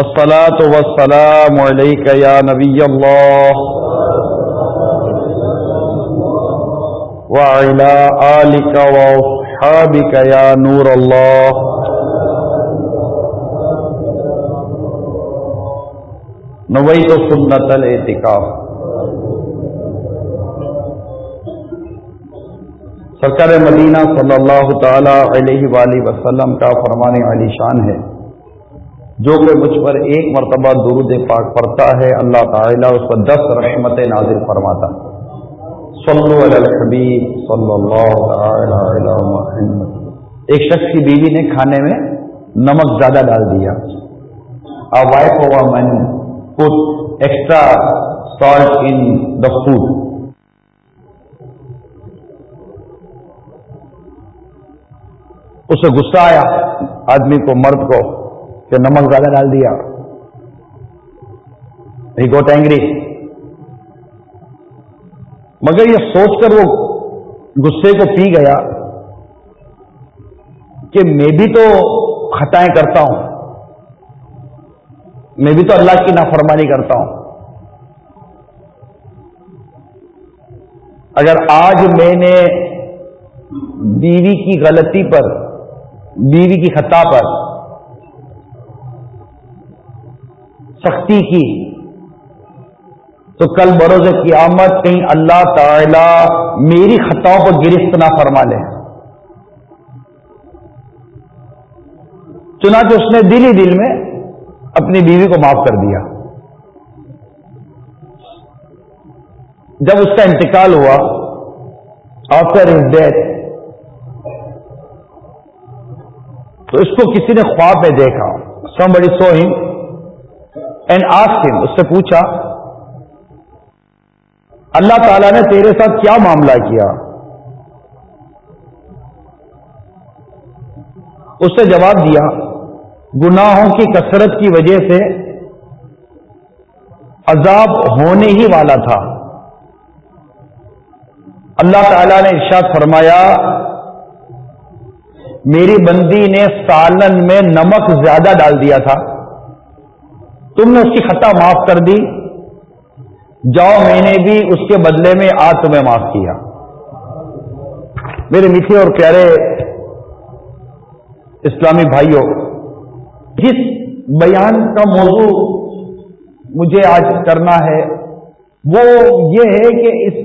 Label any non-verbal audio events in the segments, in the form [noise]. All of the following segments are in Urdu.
الصلاة والسلام عليك يا نبي الله وعلى آلك وصحابك يا نور الله نويت سنة الاتقام سرکار مدینہ صلی اللہ تعالی علیہ وآلہ وسلم کا فرمان علی شان ہے جو کہ مجھ پر ایک مرتبہ درود پاک پڑتا ہے اللہ تعالیٰ اس پر دس رحمت نازل فرماتا صلو علی علی الحبیب اللہ تعالی محمد ایک شخص کی بیوی نے کھانے میں نمک زیادہ ڈال دیا white over man extra salt in the food اسے گسا آیا آدمی کو مرد کو کہ نمک زیادہ ڈال دیا ہی گوٹ اینگری مگر یہ سوچ کر وہ غصے کو پی گیا کہ میں بھی تو خطائیں کرتا ہوں میں بھی تو اللہ کی نافرمانی کرتا ہوں اگر آج میں نے بیوی کی غلطی پر بیوی کی خطا پر سختی کی تو کل بروز قیامت کہیں اللہ تعالی میری خطاؤں کو گرفت نہ فرما لے چنا کہ اس نے دل ہی دل میں اپنی بیوی کو معاف کر دیا جب اس کا انتقال ہوا آفٹر ہز ڈیتھ تو اس کو کسی نے خواب میں دیکھا سم بڑی سو سوئن اینڈ ہم اس سے پوچھا اللہ تعالیٰ نے تیرے ساتھ کیا معاملہ کیا اس سے جواب دیا گناہوں کی کثرت کی وجہ سے عذاب ہونے ہی والا تھا اللہ تعالیٰ نے ارشاد فرمایا میری بندی نے سالن میں نمک زیادہ ڈال دیا تھا تم نے اس کی خطا معاف کر دی جاؤ میں نے بھی اس کے بدلے میں آج تمہیں معاف کیا میرے میٹھے اور پیارے اسلامی بھائیوں جس بیان کا موضوع مجھے آج کرنا ہے وہ یہ ہے کہ اس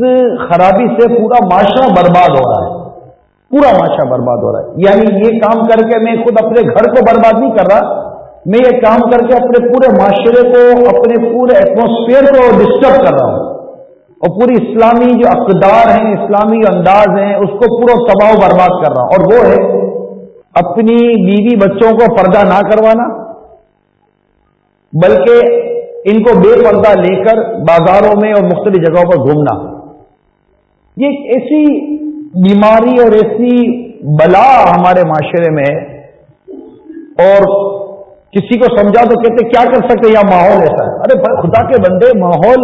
خرابی سے پورا معاشرہ برباد ہو رہا ہے پورا معاشرہ برباد ہو رہا ہے یعنی یہ کام کر کے میں خود اپنے گھر کو برباد نہیں کر رہا میں یہ کام کر کے اپنے پورے معاشرے کو اپنے پورے ایٹموسفیئر کو ڈسٹرب کر رہا ہوں اور پوری اسلامی جو اقدار ہیں اسلامی انداز ہیں اس کو پورا تباہ و برباد کر رہا ہوں اور وہ ہے اپنی بیوی بچوں کو پردہ نہ کروانا بلکہ ان کو بے پردہ لے کر بازاروں میں اور مختلف جگہوں پر گھومنا یہ ایسی بیماری اور ایسی بلا ہمارے معاشرے میں ہے اور کسی کو سمجھا تو کہتے کیا کر سکتے یا ماحول ایسا ہے ارے خدا کے بندے ماحول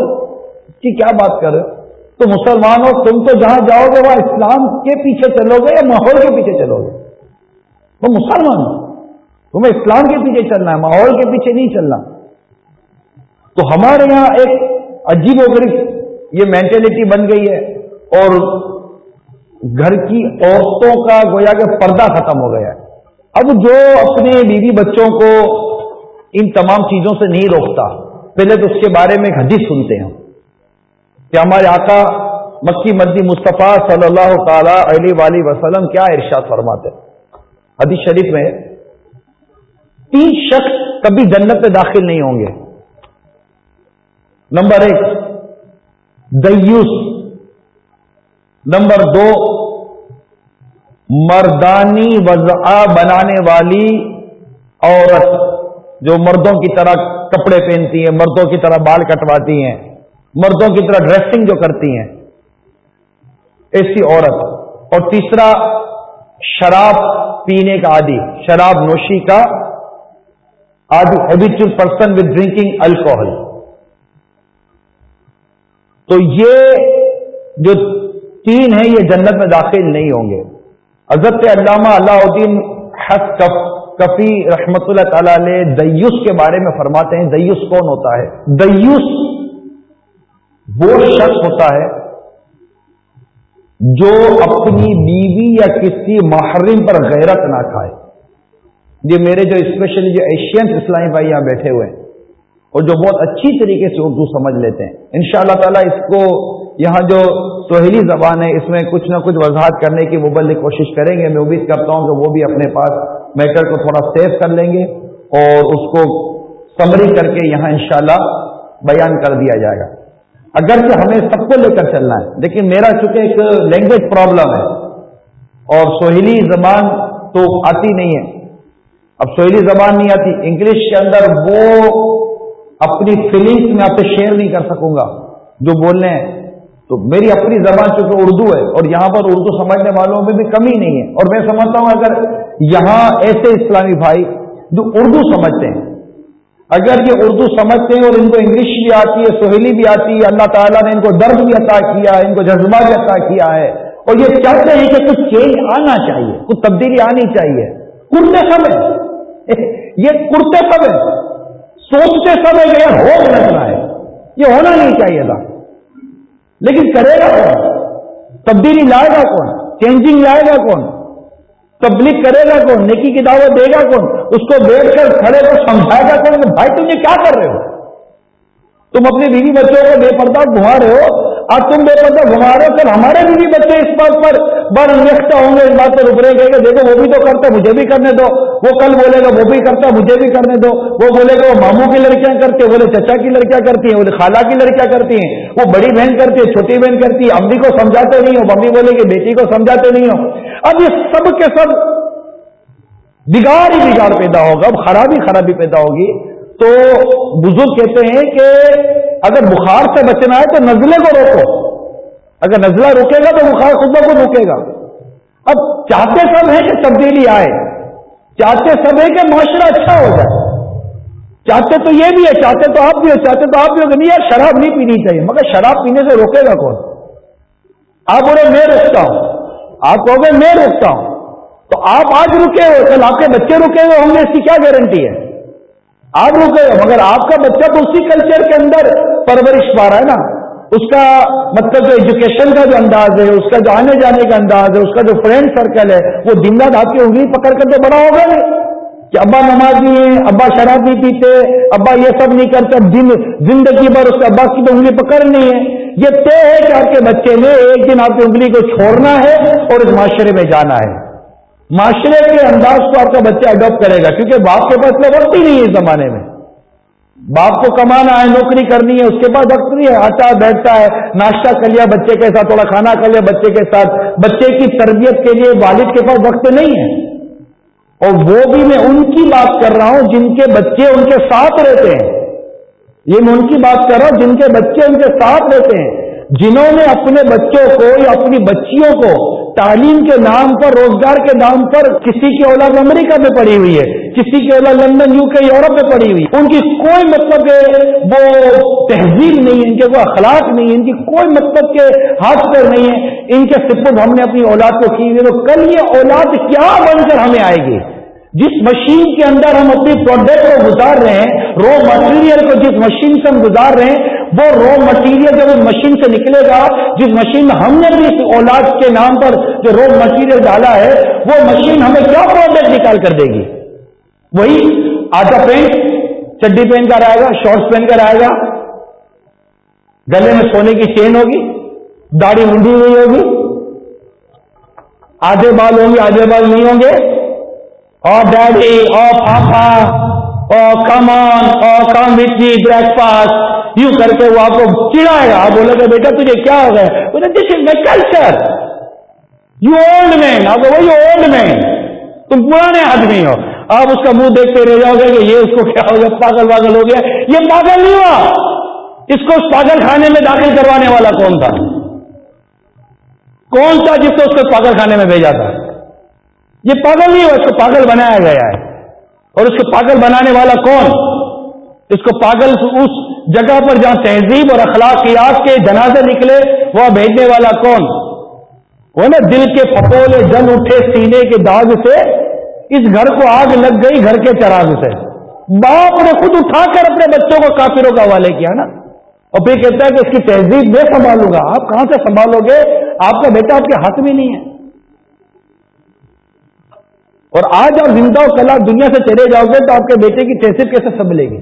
کی کیا بات کر رہے تو مسلمان ہو تم تو جہاں جاؤ گے وہاں اسلام کے پیچھے چلو گے یا ماحول کے پیچھے چلو گے وہ مسلمان ہو تمہیں اسلام کے پیچھے چلنا ہے ماحول کے پیچھے نہیں چلنا تو ہمارے یہاں ایک عجیب و غریب یہ مینٹلٹی بن گئی ہے اور گھر کی عورتوں کا گویا کہ پردہ ختم ہو گیا ہے اب جو اپنے بیوی بچوں کو ان تمام چیزوں سے نہیں روکتا پہلے تو اس کے بارے میں ایک حدیث سنتے ہیں کہ ہمارے آقا مکی مدی مصطفیٰ صلی اللہ تعالی علیہ وآلہ وسلم کیا ارشاد فرماتے حدیث شریف میں تین شخص کبھی جنت میں داخل نہیں ہوں گے نمبر ایک دیوس نمبر دو مردانی وضع بنانے والی عورت جو مردوں کی طرح کپڑے پہنتی ہیں مردوں کی طرح بال کٹواتی ہیں مردوں کی طرح ڈریسنگ جو کرتی ہیں ایسی عورت اور تیسرا شراب پینے کا عادی شراب نوشی کا آدی habitual person with drinking alcohol تو یہ جو تین ہیں یہ جنت میں داخل نہیں ہوں گے حضرت علامہ اللہ الدین کفی رحمت تعالی علیہ دیوس کے بارے میں فرماتے ہیں دیوس دیوس کون ہوتا ہوتا ہے ہے وہ شخص جو اپنی بیوی یا کسی محرم پر غیرت نہ کھائے یہ میرے جو اسپیشلی جو ایشین اسلامی بھائی یہاں بیٹھے ہوئے ہیں اور جو بہت اچھی طریقے سے اردو سمجھ لیتے ہیں ان شاء اللہ تعالیٰ اس کو یہاں جو سہیلی زبان ہے اس میں کچھ نہ کچھ وضاحت کرنے کی مبلک کوشش کریں گے میں امید کرتا ہوں کہ وہ بھی اپنے پاس میٹر کو تھوڑا سیو کر لیں گے اور اس کو سمری کر کے یہاں انشاءاللہ بیان کر دیا جائے گا اگرچہ ہمیں سب کو لے کر چلنا ہے لیکن میرا چونکہ ایک لینگویج پرابلم ہے اور سہیلی زبان تو آتی نہیں ہے اب سہیلی زبان نہیں آتی انگلش کے اندر وہ اپنی فیلنگس میں آپ سے شیئر نہیں کر سکوں گا جو بولنے ہیں تو میری اپنی زبان چونکہ اردو ہے اور یہاں پر اردو سمجھنے والوں میں بھی کمی نہیں ہے اور میں سمجھتا ہوں اگر یہاں ایسے اسلامی بھائی جو اردو سمجھتے ہیں اگر یہ اردو سمجھتے ہیں اور ان کو انگلش بھی آتی ہے سہیلی بھی آتی ہے اللہ تعالیٰ نے ان کو درد بھی عطا کیا ہے ان کو جذبہ بھی عطا کیا ہے اور یہ چاہتے ہیں کہ کچھ چینج آنا چاہیے کچھ تبدیلی آنی چاہیے کرتے سمے [laughs] یہ کرتے سمے سوچتے سمے یہ ہو رہا ہے یہ ہونا نہیں چاہیے تھا لیکن کرے گا کون تبدیلی لائے گا کون چینجنگ لائے گا کون تبلیغ کرے گا کون نیکی کی دعوت دے گا کون اس کو بیٹھ کر کھڑے کو سمجھائے گا کون بھائی تم یہ کیا کر رہے ہو تم اپنی بیوی بچوں کو بے پردہ گھما رہے ہو تم گھما رہے ہمارے کل ہمارے بھی بچے اس بات پر نیکسٹ ہوں گے اس بات پر ابھرے گئے کہ دیکھو وہ بھی تو کرتا مجھے بھی کرنے دو وہ کل بولے گا وہ بھی کرتا مجھے بھی کرنے دو وہ بولے گا وہ ماموں کی لڑکیاں کرتی ہیں بولے چچا کی لڑکیاں کرتی ہیں بولے خالہ کی لڑکیاں کرتی ہیں وہ بڑی بہن کرتی ہے چھوٹی بہن کرتی ہے امی کو سمجھاتے نہیں ہو ممی بولے گی بیٹی کو سمجھاتے نہیں ہو اب یہ سب کے سب بگاڑ ہی بگاڑ پیدا ہوگا اب خرابی خرابی پیدا ہوگی تو بزرگ کہتے ہیں کہ اگر بخار سے بچنا ہے تو نزلے کو روکو اگر نزلہ روکے گا تو بخار خود کو روکے گا اب چاہتے سب ہیں کہ تبدیلی آئے چاہتے سب ہیں کہ معاشرہ اچھا ہو جائے چاہتے تو یہ بھی ہے چاہتے تو آپ بھی ہو چاہتے تو آپ بھی ہو کہ نہیں یار شراب نہیں پینی چاہیے مگر شراب پینے سے روکے گا کون آپ بولے میں روکتا ہوں آپ کہو گے میں روکتا ہوں تو آپ آج رکے ہو کل آپ کے بچے رکے ہوئے ہوں گے اس کی کیا گارنٹی ہے آپ رک گئے مگر آپ کا بچہ مطلب تو اسی کلچر کے اندر پرورش پا رہا ہے نا اس کا مطلب جو ایجوکیشن کا جو انداز ہے اس کا جو آنے جانے کا انداز ہے اس کا جو فرینڈ سرکل ہے وہ دن رات آپ کی انگلی پکڑ کر تو بڑا ہوگا نہیں کہ ابا نماز نہیں ہے ابا شراب نہیں پیتے ابا یہ سب نہیں کرتے دن زندگی بھر اس کے ابا کی تو انگلی پکڑنی ہے یہ طے ہے کہ آپ کے بچے نے ایک دن آپ کی انگلی کو چھوڑنا ہے اور اس معاشرے میں جانا ہے معاشرے کے انداز کو آپ کا بچہ اڈاپٹ کرے گا کیونکہ باپ کے پاس اتنا وقت ہی نہیں ہے اس زمانے میں باپ کو کمانا ہے نوکری کرنی ہے اس کے پاس وقت نہیں ہے آتا بیٹھتا ہے ناشتہ کر لیا بچے کے ساتھ تھوڑا کھانا کر لیا بچے کے ساتھ بچے کی تربیت کے لیے والد کے پاس وقت نہیں ہے اور وہ بھی میں ان کی بات کر رہا ہوں جن کے بچے ان کے ساتھ رہتے ہیں یہ میں ان کی بات کر رہا ہوں جن کے بچے ان کے ساتھ رہتے ہیں جنہوں نے اپنے بچوں کو یا اپنی بچیوں کو تعلیم کے نام پر روزگار کے نام پر کسی کی اولاد امریکہ میں پڑی ہوئی ہے کسی کی اولاد لندن یو کے یورپ میں پڑی ہوئی ان کی کوئی مطلب وہ تہذیب نہیں ان کے وہ اخلاق نہیں ہے ان کی کوئی مطلب کے ہاتھ پر نہیں ہے ان کے سپت ہم نے اپنی اولاد کو کی ہوئی تو کل یہ اولاد کیا بن کر ہمیں آئے گی جس مشین کے اندر ہم اپنی پروڈکٹ کو گزار رہے ہیں رو مٹیریل کو جس مشین سے ہم گزار رہے ہیں وہ رو مٹیریل جب اس مشین سے نکلے گا جس مشین میں ہم نے بھی اس اولاد کے نام پر جو رو مٹیریل ڈالا ہے وہ مشین ہمیں کیا پروڈکٹ نکال کر دے گی وہی آدھا پینٹ چڈی پہن کر آئے گا شارٹس پہن کر آئے گا گلے میں سونے کی چین ہوگی داڑھی اونڈی ہوئی ہوگی آدھے بال ہوں گے آدھے بال نہیں ہوں گے اور ڈیڈی اور پاپا کمان او کام بریک فاسٹ یوں کر کے وہ آپ کو چڑھائے گا آپ بولے گا بیٹا تجھے کیا ہو گیا this is my culture you old man آپ یو اولڈ مین تم پرانے آدمی ہو آپ اس کا منہ دیکھتے رہ جاؤ گے کہ یہ اس کو کیا ہو گیا پاگل واگل ہو گیا یہ پاگل نہیں ہوا اس کو پاگل خانے میں داخل کروانے والا کون تھا کون تھا جس کو اس کو پاگل خانے میں بھیجا تھا یہ پاگل نہیں ہوا اس کو پاگل بنایا گیا ہے اور اس کو پاگل بنانے والا کون اس کو پاگل اس جگہ پر جہاں تہذیب اور اخلاقیات کے جنازے نکلے وہ بھیجنے والا کون وہ نا دل کے پپوڑے جن اٹھے سینے کے داغ سے اس گھر کو آگ لگ گئی گھر کے چراغ سے باپ نے خود اٹھا کر اپنے بچوں کو کافروں کا حوالے کیا نا اور پھر کہتا ہے کہ اس کی تہذیب میں سنبھالوں گا آپ کہاں سے سنبھالو گے آپ کا بیٹا آپ کے ہاتھ میں نہیں ہے اور آج آپ زندہ و کل دنیا سے چلے جاؤ گے تو آپ کے بیٹے کی تحصیل کیسے سب ملیں گی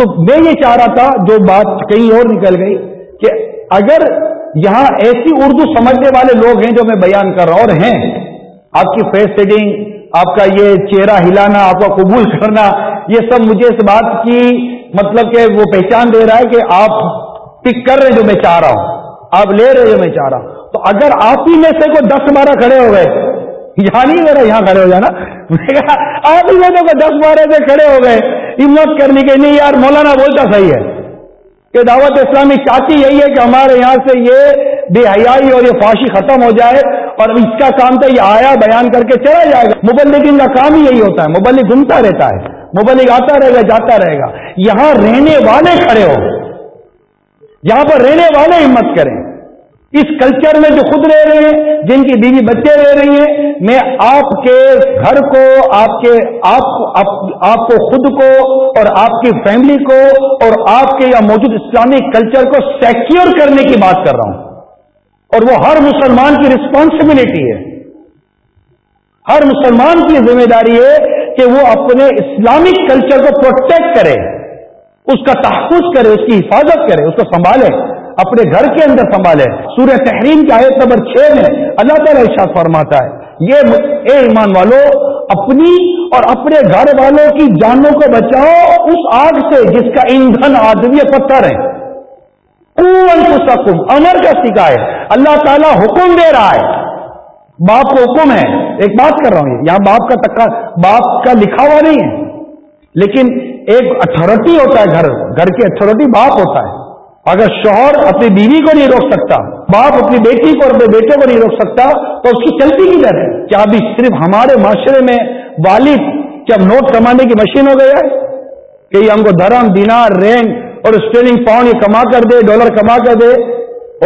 تو میں یہ چاہ رہا تھا جو بات کہیں اور نکل گئی کہ اگر یہاں ایسی اردو سمجھنے والے لوگ ہیں جو میں بیان کر رہا اور ہیں آپ کی فیس سیٹنگ آپ کا یہ چہرہ ہلانا آپ کا قبول کرنا یہ سب مجھے اس بات کی مطلب کہ وہ پہچان دے رہا ہے کہ آپ پک کر رہے جو میں چاہ رہا ہوں آپ لے رہے جو میں چاہ رہا ہوں تو اگر آپ ہی میں سے کوئی دس بارہ کھڑے ہو گئے [laughs] نہیں یعنی میرا یہاں کھڑے ہو جانا آپ ہی لوگوں کو دس بارہ سے کھڑے ہو گئے ہمت کرنے کے نہیں یار مولانا بولتا صحیح ہے کہ دعوت اسلامی چاہتی یہی ہے کہ ہمارے یہاں سے یہ بے حیائی اور یہ فاشی ختم ہو جائے اور اس کا کام تو یہ آیا بیان کر کے چلا جائے گا موبائل کا کام ہی یہی ہوتا ہے مبلک گھومتا رہتا ہے مبلک آتا رہے گا جاتا رہے گا یہاں رہنے والے کھڑے ہو یہاں پر رہنے والے ہمت کریں اس کلچر میں جو خود رہ رہے ہیں جن کی بیوی بچے رہ رہی ہیں میں آپ کے گھر کو آپ کے آپ آپ کو خود کو اور آپ کی فیملی کو اور آپ کے یا موجود اسلامی کلچر کو سیکیور کرنے کی بات کر رہا ہوں اور وہ ہر مسلمان کی ریسپانسبلٹی ہے ہر مسلمان کی ذمہ داری ہے کہ وہ اپنے اسلامک کلچر کو پروٹیکٹ کرے اس کا تحفظ کرے اس کی حفاظت کرے اس کو سنبھالے اپنے گھر کے اندر سنبھالے سورہ تحریم کی آیت نمبر چھ میں اللہ تعالیٰ ارشاد فرماتا ہے یہ اے ایمان والو اپنی اور اپنے گھر والوں کی جانوں کو بچاؤ اس آگ سے جس کا ایندھن آدمی پتھر ہے امر کا ہے اللہ تعالیٰ حکم دے رہا ہے باپ کو حکم ہے ایک بات کر رہا ہوں یہاں باپ کا تکا باپ کا لکھا ہوا نہیں ہے لیکن ایک اتھارٹی ہوتا ہے گھر گھر کی اتھارٹی باپ ہوتا ہے اگر شوہر اپنی بیوی کو نہیں روک سکتا باپ اپنی بیٹی کو اپنے بیٹے کو نہیں روک سکتا تو اس کی چلتی کی کر کیا ابھی صرف ہمارے معاشرے میں والد کیا نوٹ کمانے کی مشین ہو گئی ہے کہ ہم کو دھرم دینار رینگ اور اسٹیلنگ پاؤنڈ یہ کما کر دے ڈالر کما کر دے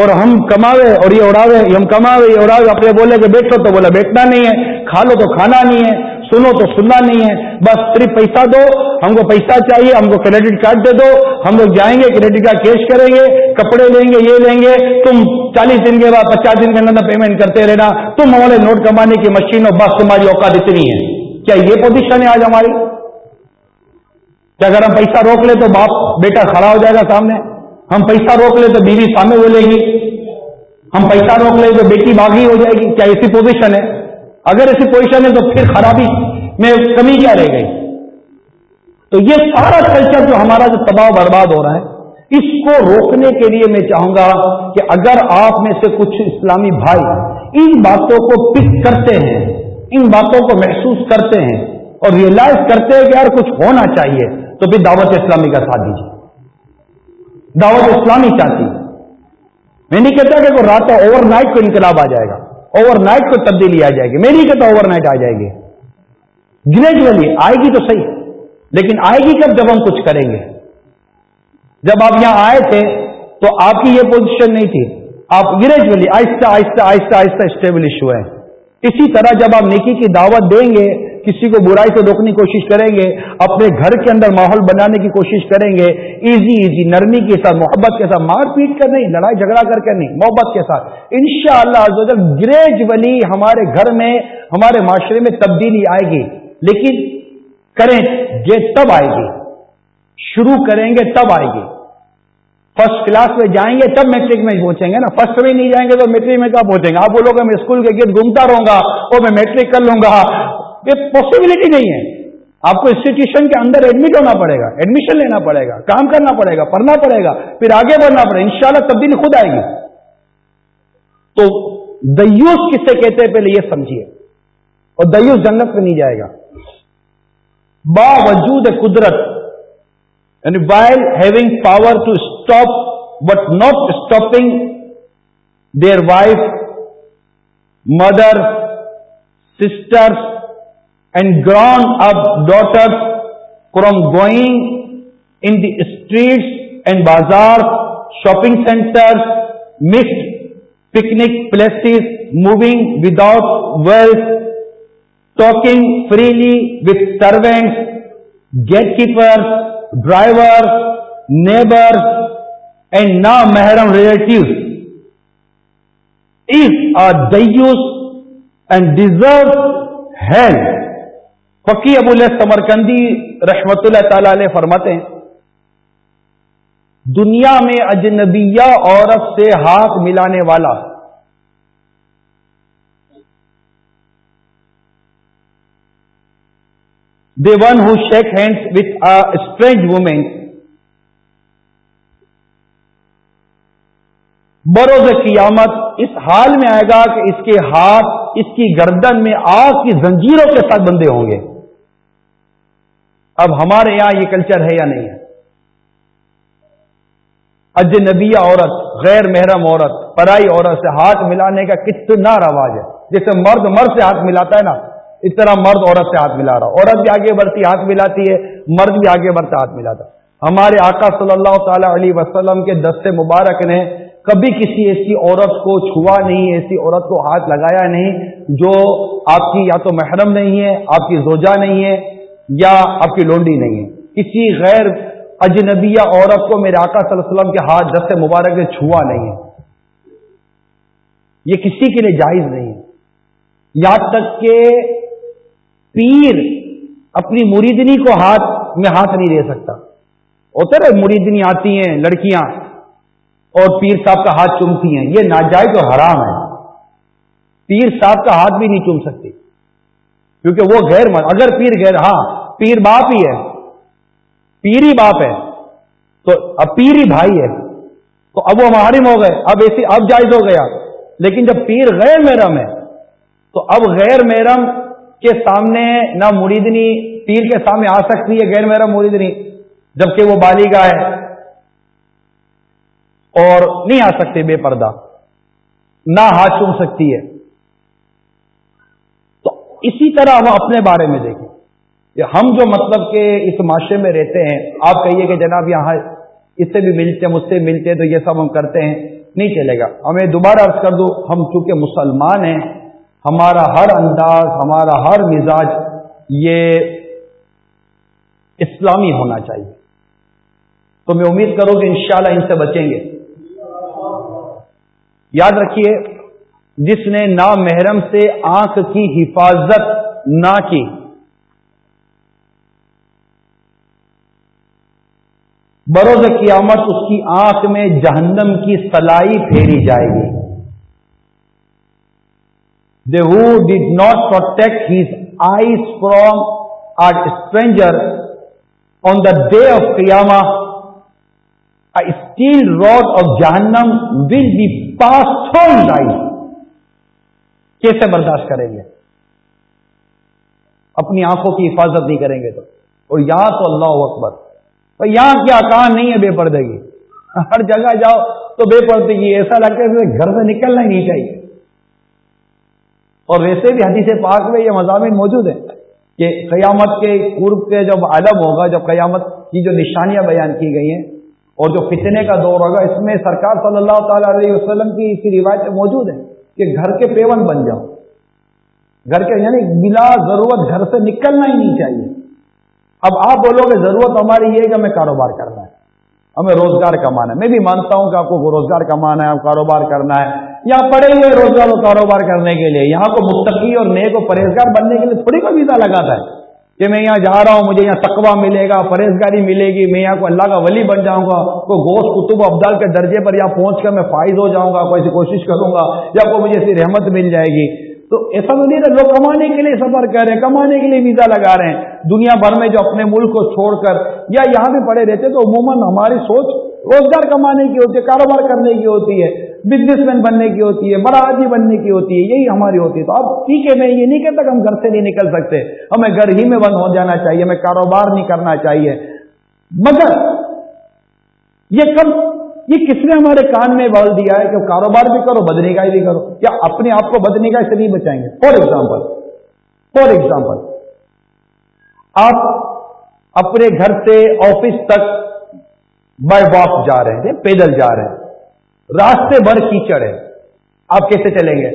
اور ہم کماوے اور یہ اڑاوے ہم کماوے یہ اڑاوے اپنے بولے کہ بیٹھو تو بولا بیٹھنا نہیں ہے کھا لو تو کھانا نہیں ہے سنو تو سننا نہیں ہے بس صرف پیسہ دو ہم کو پیسہ چاہیے ہم کو کریڈٹ کارڈ دے دو ہم لوگ جائیں گے کریڈٹ کارڈ کیش کریں گے کپڑے لیں گے یہ لیں گے تم چالیس دن کے بعد پچاس دن کے اندر پیمنٹ کرتے رہنا تم ہمارے نوٹ کمانے کی مشین بس تمہاری اوقات اتنی ہے کیا یہ پوزیشن ہے آج ہماری کیا اگر ہم پیسہ روک لیں تو باپ بیٹا کھڑا ہو جائے گا سامنے ہم پیسہ روک لیں تو بیوی سامنے ہو جائے گی ہم پیسہ روک لیں تو بیٹی باغی ہو جائے گی کیا ایسی پوزیشن ہے اگر ایسی پوزیشن ہے تو پھر خرابی میں کمی کیا رہ گئی تو یہ سارا کلچر جو ہمارا جو تباہ برباد ہو رہا ہے اس کو روکنے کے لیے میں چاہوں گا کہ اگر آپ میں سے کچھ اسلامی بھائی ان باتوں کو پک کرتے ہیں ان باتوں کو محسوس کرتے ہیں اور ریئلائز کرتے ہیں کہ یار کچھ ہونا چاہیے تو پھر دعوت اسلامی کا ساتھ دیجیے دعوت اسلامی چاہتی میں نہیں کہتا کہ رات اوور نائٹ کو انقلاب آ جائے گا اوور نائٹ کو تبدیلی آ جائے گی میں نہیں کہتا اوور نائٹ آ جائے گی گریجولی آئے گی تو صحیح لیکن آئے گی کب جب ہم کچھ کریں گے جب آپ یہاں آئے تھے تو آپ کی یہ پوزیشن نہیں تھی آپ گریجولی آہستہ آہستہ آہستہ آہستہ اسٹیبلش ہوئے اسی طرح جب آپ نیکی کی دعوت دیں گے کسی کو برائی سے روکنے کی کوشش کریں گے اپنے گھر کے اندر ماحول بنانے کی کوشش کریں گے ایزی ایزی نرمی کے ساتھ محبت کے ساتھ مار پیٹ کر نہیں لڑائی جھگڑا کر کے نہیں محبت کے ساتھ انشاءاللہ شاء اللہ گریجولی ہمارے گھر میں ہمارے معاشرے میں تبدیلی آئے گی لیکن کریں گے تب آئے گی شروع کریں گے تب آئے گی فرسٹ کلاس میں جائیں گے تب میٹرک میں پہنچیں گے نا فرسٹ میں نہیں جائیں گے تو میٹرک میں کب پہنچیں گے آپ بولو گے میں اسکول کے گیٹ گھومتا رہوں گا اور میں میٹرک کر لوں گا یہ پاسبلٹی نہیں ہے آپ کو انسٹیٹیوشن کے اندر ایڈمٹ ہونا پڑے گا ایڈمیشن لینا پڑے گا کام کرنا پڑے گا پڑھنا پڑے گا پھر آگے بڑھنا پڑے گا ان شاء اللہ تبدیل خود آئے گی تو دیوس کسے کہتے ہیں پہلے یہ سمجھیے اور دیوس جنت میں نہیں جائے گا باوجود قدرت یعنی while having power to stop but not stopping their wife mother sister and grand اب daughters from going in the streets and bazaar shopping centre mixed picnic places moving without veils talk freely with servants gatekeeper driver neighbour and نا محرم ریلیٹیوز ایف آر ڈیز اینڈ ڈیزرو ہیل پکی ابول سمرکندی رشمت اللہ تعالی علیہ فرماتے ہیں دنیا میں اجنبیہ عورت سے ہاتھ ملانے والا the one who shake hands with strange women بروز قیامت اس حال میں آئے گا کہ اس کے ہاتھ اس کی گردن میں آگ کی زنجیروں کے ساتھ بندے ہوں گے اب ہمارے یہاں یہ کلچر ہے یا نہیں ہے اج نبی عورت غیر محرم عورت پرائی عورت سے ہاتھ ملانے کا کتنا رواج ہے جیسے مرد مرد سے ہاتھ ملاتا ہے نا اس طرح مرد عورت سے ہاتھ ملا رہا عورت بھی آگے بڑھتی ہاتھ ملاتی ہے مرد بھی آگے بڑھتا ہاتھ ملاتا ہمارے آقا صلی اللہ تعالی علیہ وسلم کے دستے مبارک نے کبھی کسی ایسی عورت کو چھوا نہیں ایسی عورت کو ہاتھ لگایا نہیں جو آپ کی یا تو محرم نہیں ہے آپ کی زوجہ نہیں ہے یا آپ کی لونڈی نہیں ہے کسی غیر اجنبی یا عورت کو میرے آکا صلی اللہ علیہ وسلم کے ہاتھ دست مبارک میں چھوا نہیں ہے یہ کسی کے لیے جائز نہیں ہے یہاں تک کہ پیر اپنی مریدنی کو ہاتھ میں ہاتھ نہیں دے سکتا ہوتا ہے مریدنی آتی ہیں لڑکیاں اور پیر صاحب کا ہاتھ چومتی ہیں یہ ناجائز اور حرام ہے پیر صاحب کا ہاتھ بھی نہیں چوم سکتی کیونکہ وہ غیر مر اگر پیر غیر ہاں پیر باپ ہی ہے پیری باپ ہے تو اب پیری بھائی ہے تو اب وہ محرم ہو گئے اب ایسی اب جائز ہو گیا لیکن جب پیر غیر محرم ہے تو اب غیر محرم کے سامنے نہ مریدنی پیر کے سامنے آ سکتی ہے غیر محرم مریدنی جبکہ وہ بالی ہے اور نہیں آ سکتی بے پردہ نہ ہاتھ چوم سکتی ہے اسی طرح ہم اپنے بارے میں دیکھیں ہم جو مطلب کہ اس معاشرے میں رہتے ہیں آپ کہیے کہ جناب یہاں اس سے بھی ملتے ہیں مجھ سے ملتے ہیں تو یہ سب ہم کرتے ہیں نہیں چلے گا ہمیں دوبارہ عرض کر دوں ہم چونکہ مسلمان ہیں ہمارا ہر انداز ہمارا ہر مزاج یہ اسلامی ہونا چاہیے تو میں امید کروں کہ انشاءاللہ ان سے بچیں گے یاد رکھیے جس نے نا محرم سے آنکھ کی حفاظت نہ کی بروز قیامت اس کی آنکھ میں جہنم کی سلائی پھیری جائے گی they who did not protect his eyes from our stranger on the day of قیاما steel rod of جہنم will be pass through life کیسے برداشت کریں گے اپنی آنکھوں کی حفاظت نہیں کریں گے تو اور یا تو اللہ اکبر یہاں کیا کہاں نہیں ہے بے پردگی ہر جگہ جاؤ تو بے پردگی ایسا لگتا ہے گھر سے نکلنا ہی نہیں چاہیے اور ویسے بھی حدیث پاک میں یہ مضامین موجود ہیں کہ قیامت کے قرب کے جب عالم ہوگا جب قیامت کی جو نشانیاں بیان کی گئی ہیں اور جو فتنے کا دور ہوگا اس میں سرکار صلی اللہ تعالی علیہ وسلم کی روایت موجود ہیں کہ گھر کے پیون بن جاؤ گھر کے یعنی بلا ضرورت گھر سے نکلنا ہی نہیں چاہیے اب آپ بولو گے ضرورت ہماری یہ ہے کہ ہمیں کاروبار کرنا ہے ہمیں روزگار کمانا ہے میں بھی مانتا ہوں کہ آپ کو روزگار کمانا ہے کاروبار کرنا ہے یہاں پڑے ہوئے روزگار اور کاروبار کرنے کے لیے یہاں کو مستقی اور نئے کو پرہیزگار بننے کے لیے تھوڑی کا ویزا لگاتا ہے کہ میں یہاں جا رہا ہوں مجھے یہاں تقوا ملے گا پرہیزگاری ملے گی میں یہاں کو اللہ کا ولی بن جاؤں گا کوئی گوشت کتب ابدال کے درجے پر یہاں پہنچ کر میں فائز ہو جاؤں گا کوئی ایسی کوشش کروں گا یا کوئی مجھے ایسی رحمت مل جائے گی تو ایسا تو تھا لوگ کمانے کے لیے سفر کر رہے ہیں کمانے کے لیے ویزا لگا رہے ہیں دنیا بھر میں جو اپنے ملک کو چھوڑ کر یا یہاں بھی پڑے رہتے تو عموماً ہماری سوچ روزگار کمانے کی ہوتی ہے کاروبار کرنے کی ہوتی ہے بزنس مین بننے کی ہوتی ہے بڑا آدمی بننے کی ہوتی ہے یہی ہماری ہوتی ہے تو اب ٹھیک ہے میں یہ نہیں کہتا کہ ہم گھر سے نہیں نکل سکتے ہمیں گھر ہی میں بند ہو جانا چاہیے ہمیں کاروبار نہیں کرنا چاہیے مگر یہ کب یہ کس نے ہمارے کان میں بول دیا ہے کہ کاروبار بھی کرو بدنی نکاح بھی کرو کیا اپنے آپ کو بدنی نکاح سے نہیں بچائیں گے فار ایگزامپل فار ایگزامپل آپ اپنے گھر سے آفس تک بائی واک جا رہے ہیں پیدل جا رہے ہیں راستے بھر کیچڑ ہے آپ کیسے چلیں گے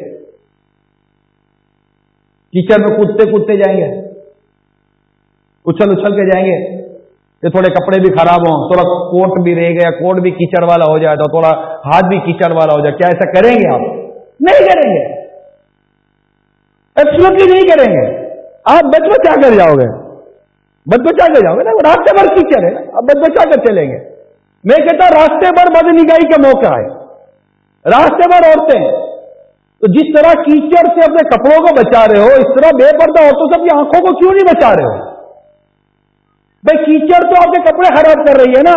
کیچڑ میں کودتے کودتے جائیں گے اچھل اچھل کے جائیں گے کہ تھوڑے کپڑے بھی خراب ہوں تھوڑا کوٹ بھی رہ گیا کوٹ بھی کیچڑ والا ہو جائے تو تھوڑا ہاتھ بھی کیچڑ والا ہو جائے کیا ایسا کریں گے آپ نہیں کریں گے نہیں کریں گے آپ بچ بچا کر جاؤ گے بد بچا کر جاؤ گے نا راستے بھر کیچڑ ہے نا آپ بد بچا کر چلیں گے میں کہتا ہوں راستے بھر بد نگاہی کا موقع ہے راستے پر عورتیں تو جس طرح کیچڑ سے اپنے کپڑوں کو بچا رہے ہو اس طرح بے پردہ عورتوں سے اپنی آنکھوں کو کیوں نہیں بچا رہے ہو بھائی کیچڑ تو آپ کے کپڑے خراب کر رہی ہے نا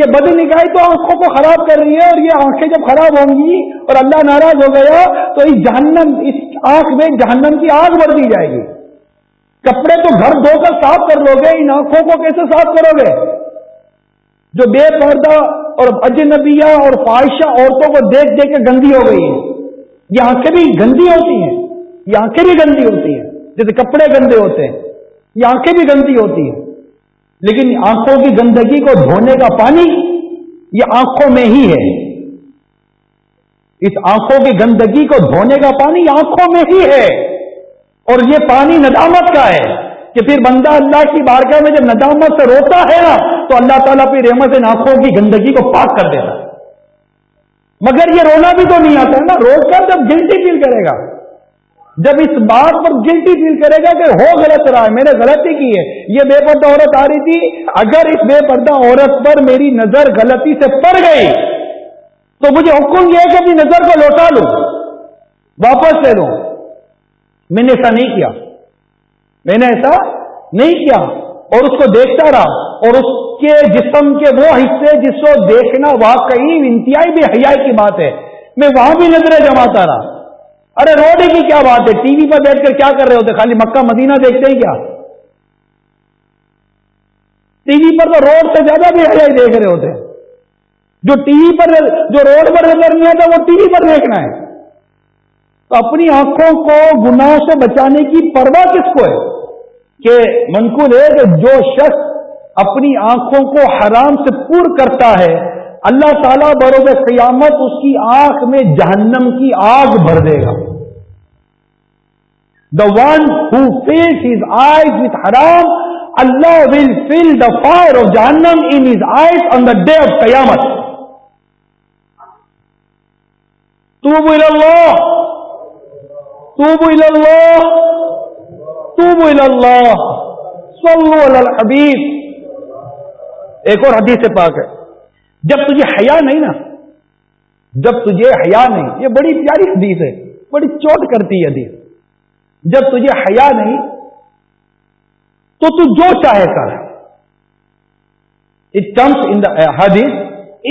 یہ بدل نکائی تو آنکھوں کو خراب کر رہی ہے اور یہ آنکھیں جب خراب ہوں گی اور اللہ ناراض ہو گیا تو اس جہنم اس آنکھ میں جہنم کی آگ بڑھ دی جائے گی کپڑے تو گھر دھو کر صاف کر لو گے ان آنکھوں کو کیسے صاف کرو گے جو بے پردہ اور اجنبیہ اور فائشہ عورتوں کو دیکھ دیکھ کے گندی ہو گئی ہے یہ آنکھیں بھی گندی ہوتی ہیں یہ آنکھیں بھی گندی ہوتی ہیں جیسے کپڑے گندے ہوتے ہیں یہ آنکھیں بھی گندی ہوتی ہیں لیکن آنکھوں کی گندگی کو دھونے کا پانی یہ آنکھوں میں ہی ہے اس آنکھوں کی گندگی کو دھونے کا پانی آنکھوں میں ہی ہے اور یہ پانی ندامت کا ہے کہ پھر بندہ اللہ کی بارگاہ میں جب ندامت سے روتا ہے نا تو اللہ تعالیٰ اپنی رحمت آنکھوں کی گندگی کو پاک کر دیتا مگر یہ رونا بھی تو نہیں آتا ہے نا رو کر جب گلٹی فیل کرے گا جب اس بات پر گلٹی فیل کرے گا کہ ہو غلط رہا ہے میں نے غلطی کی ہے یہ بے پردہ عورت آ رہی تھی اگر اس بے پردہ عورت پر میری نظر غلطی سے پڑ گئی تو مجھے حکم یہ ہے کہ اپنی نظر کو لوٹا لوں واپس لے لوں میں نے ایسا نہیں کیا میں نے ایسا نہیں کیا اور اس کو دیکھتا رہا اور اس کے جسم کے وہ حصے جس کو دیکھنا واقعی انتہائی بھی حیائی کی بات ہے میں وہاں بھی نظریں جماتا رہا ارے روڈے کی کیا بات ہے ٹی وی پر بیٹھ کر کیا کر رہے ہوتے خالی مکہ مدینہ دیکھتے ہیں کیا ٹی وی پر تو روڈ سے زیادہ بھی حیائی دیکھ رہے ہوتے جو ٹی وی پر جو روڈ پر نظر نہیں آتا وہ ٹی وی پر دیکھنا ہے تو اپنی آنکھوں کو گناہ سے بچانے کی پرواہ کس کو ہے کہ منقول ہے کہ جو شخص اپنی آنکھوں کو حرام سے پور کرتا ہے اللہ تعالیٰ بروز قیامت اس کی آنکھ میں جہنم کی آگ بھر دے گا the one who fill his eyes with حرام اللہ will fill the fire of جہنم in his eyes on the day of قیامت تو اللہ الله توبوا الى الله صلوا على الحبيب ایک اور حدیث پاک ہے جب تجھے حیا نہیں نا جب تجھے حیا نہیں یہ بڑی پیاری حدیث ہے بڑی چوٹ کرتی ہے حدیث جب تجھے حیا نہیں تو تو جو چاہے کر اٹ کمس ان حدیث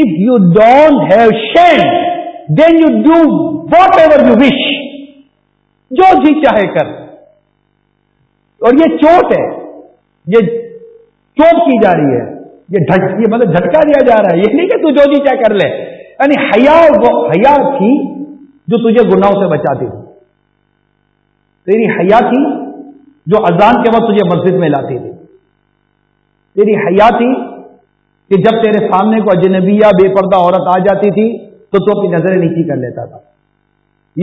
if you don't have shame then you do whatever you wish جو جی چاہے کر اور یہ چوٹ ہے یہ چوٹ کی جا رہی ہے یہ مطلب جھٹکا دیا جا رہا ہے یہ نہیں کہ تو جو جی چاہے کر لے یعنی حیا وہ حیا تھی جو تجھے گناہوں سے بچاتی تھی تیری حیا تھی جو اذان کے وقت تجھے مسجد میں لاتی تھی تیری حیا تھی کہ جب تیرے سامنے کو اجنبیہ بے پردہ عورت آ جاتی تھی تو تو اپنی نظریں نیچی کر لیتا تھا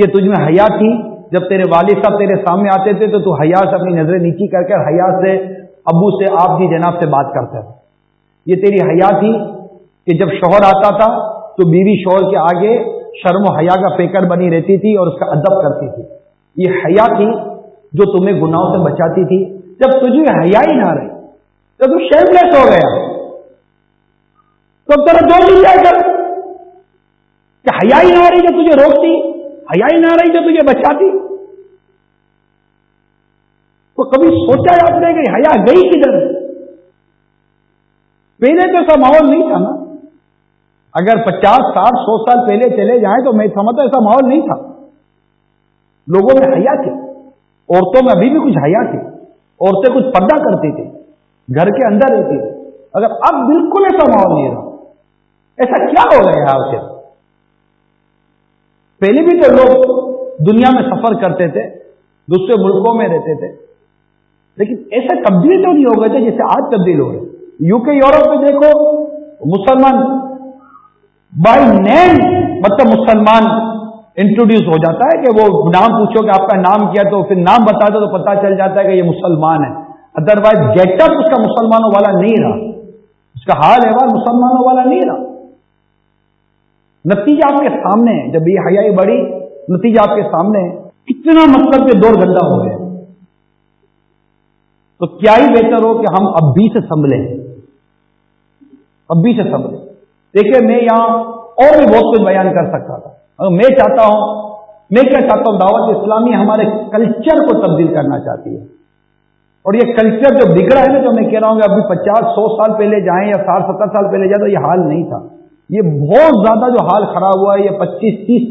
یہ تجھ میں حیا تھی جب تیرے والد صاحب تیرے سامنے آتے تھے تو تو حیا سے اپنی نظریں نیچی کر کے حیا سے ابو سے آپ کی جناب سے بات کرتے تھے یہ تیری حیا تھی کہ جب شوہر آتا تھا تو بیوی شوہر کے آگے شرم و حیا کا پیکر بنی رہتی تھی اور اس کا ادب کرتی تھی یہ حیا تھی جو تمہیں گناہوں سے بچاتی تھی جب تجھے حیا ہی نہ رہی شیم لیس ہو گیا تو دو کہ حیا ہی نہ رہی جب تجھے روکتی نہ رہی جو تجھے بچاتی تو کبھی سوچا کہ حیا گئی کہ پہلے تو ایسا ماحول نہیں تھا نا اگر پچاس سال سو سال پہلے چلے جائیں تو میں سمجھتا ایسا ماحول نہیں تھا لوگوں میں حیا تھے عورتوں میں ابھی بھی کچھ حیا تھی عورتیں کچھ پردہ کرتی تھی گھر کے اندر رہتی تھی اگر اب بالکل ایسا ماحول نہیں رہا ایسا کیا ہو رہا ہے سے پہلے بھی تو لوگ دنیا میں سفر کرتے تھے دوسرے ملکوں میں رہتے تھے لیکن ایسا تبدیل تو نہیں ہوگا گئے تھے جیسے آج تبدیل ہو رہے یو کے یورپ میں دیکھو مسلمان بائی نیم مطلب مسلمان انٹروڈیوس ہو جاتا ہے کہ وہ نام پوچھو کہ آپ کا نام کیا تو پھر نام بتا دو تو پتا چل جاتا ہے کہ یہ مسلمان ہے ادر وائز گیٹ اپ اس کا مسلمانوں والا نہیں رہا اس کا حال ہے مسلمانوں والا نہیں رہا نتیجہ آپ کے سامنے جب یہ حیائی بڑی نتیجہ آپ کے سامنے کتنا مطلب کہ دور گندہ ہو گیا تو کیا ہی بہتر ہو کہ ہم اب بھی سے سنبھلیں اب بھی سے سنبھلیں دیکھیے میں یہاں اور بھی بہت کچھ بیان کر سکتا تھا میں چاہتا ہوں میں کیا چاہتا ہوں دعوت اسلامی ہمارے کلچر کو تبدیل کرنا چاہتی ہے اور یہ کلچر جو بگڑا ہے نا تو میں کہہ رہا ہوں کہ ابھی پچاس سو سال پہلے جائیں یا ساٹھ ستر سال پہلے جائیں تو یہ حال نہیں تھا یہ بہت زیادہ جو حال خراب ہوا ہے یہ پچیس تیس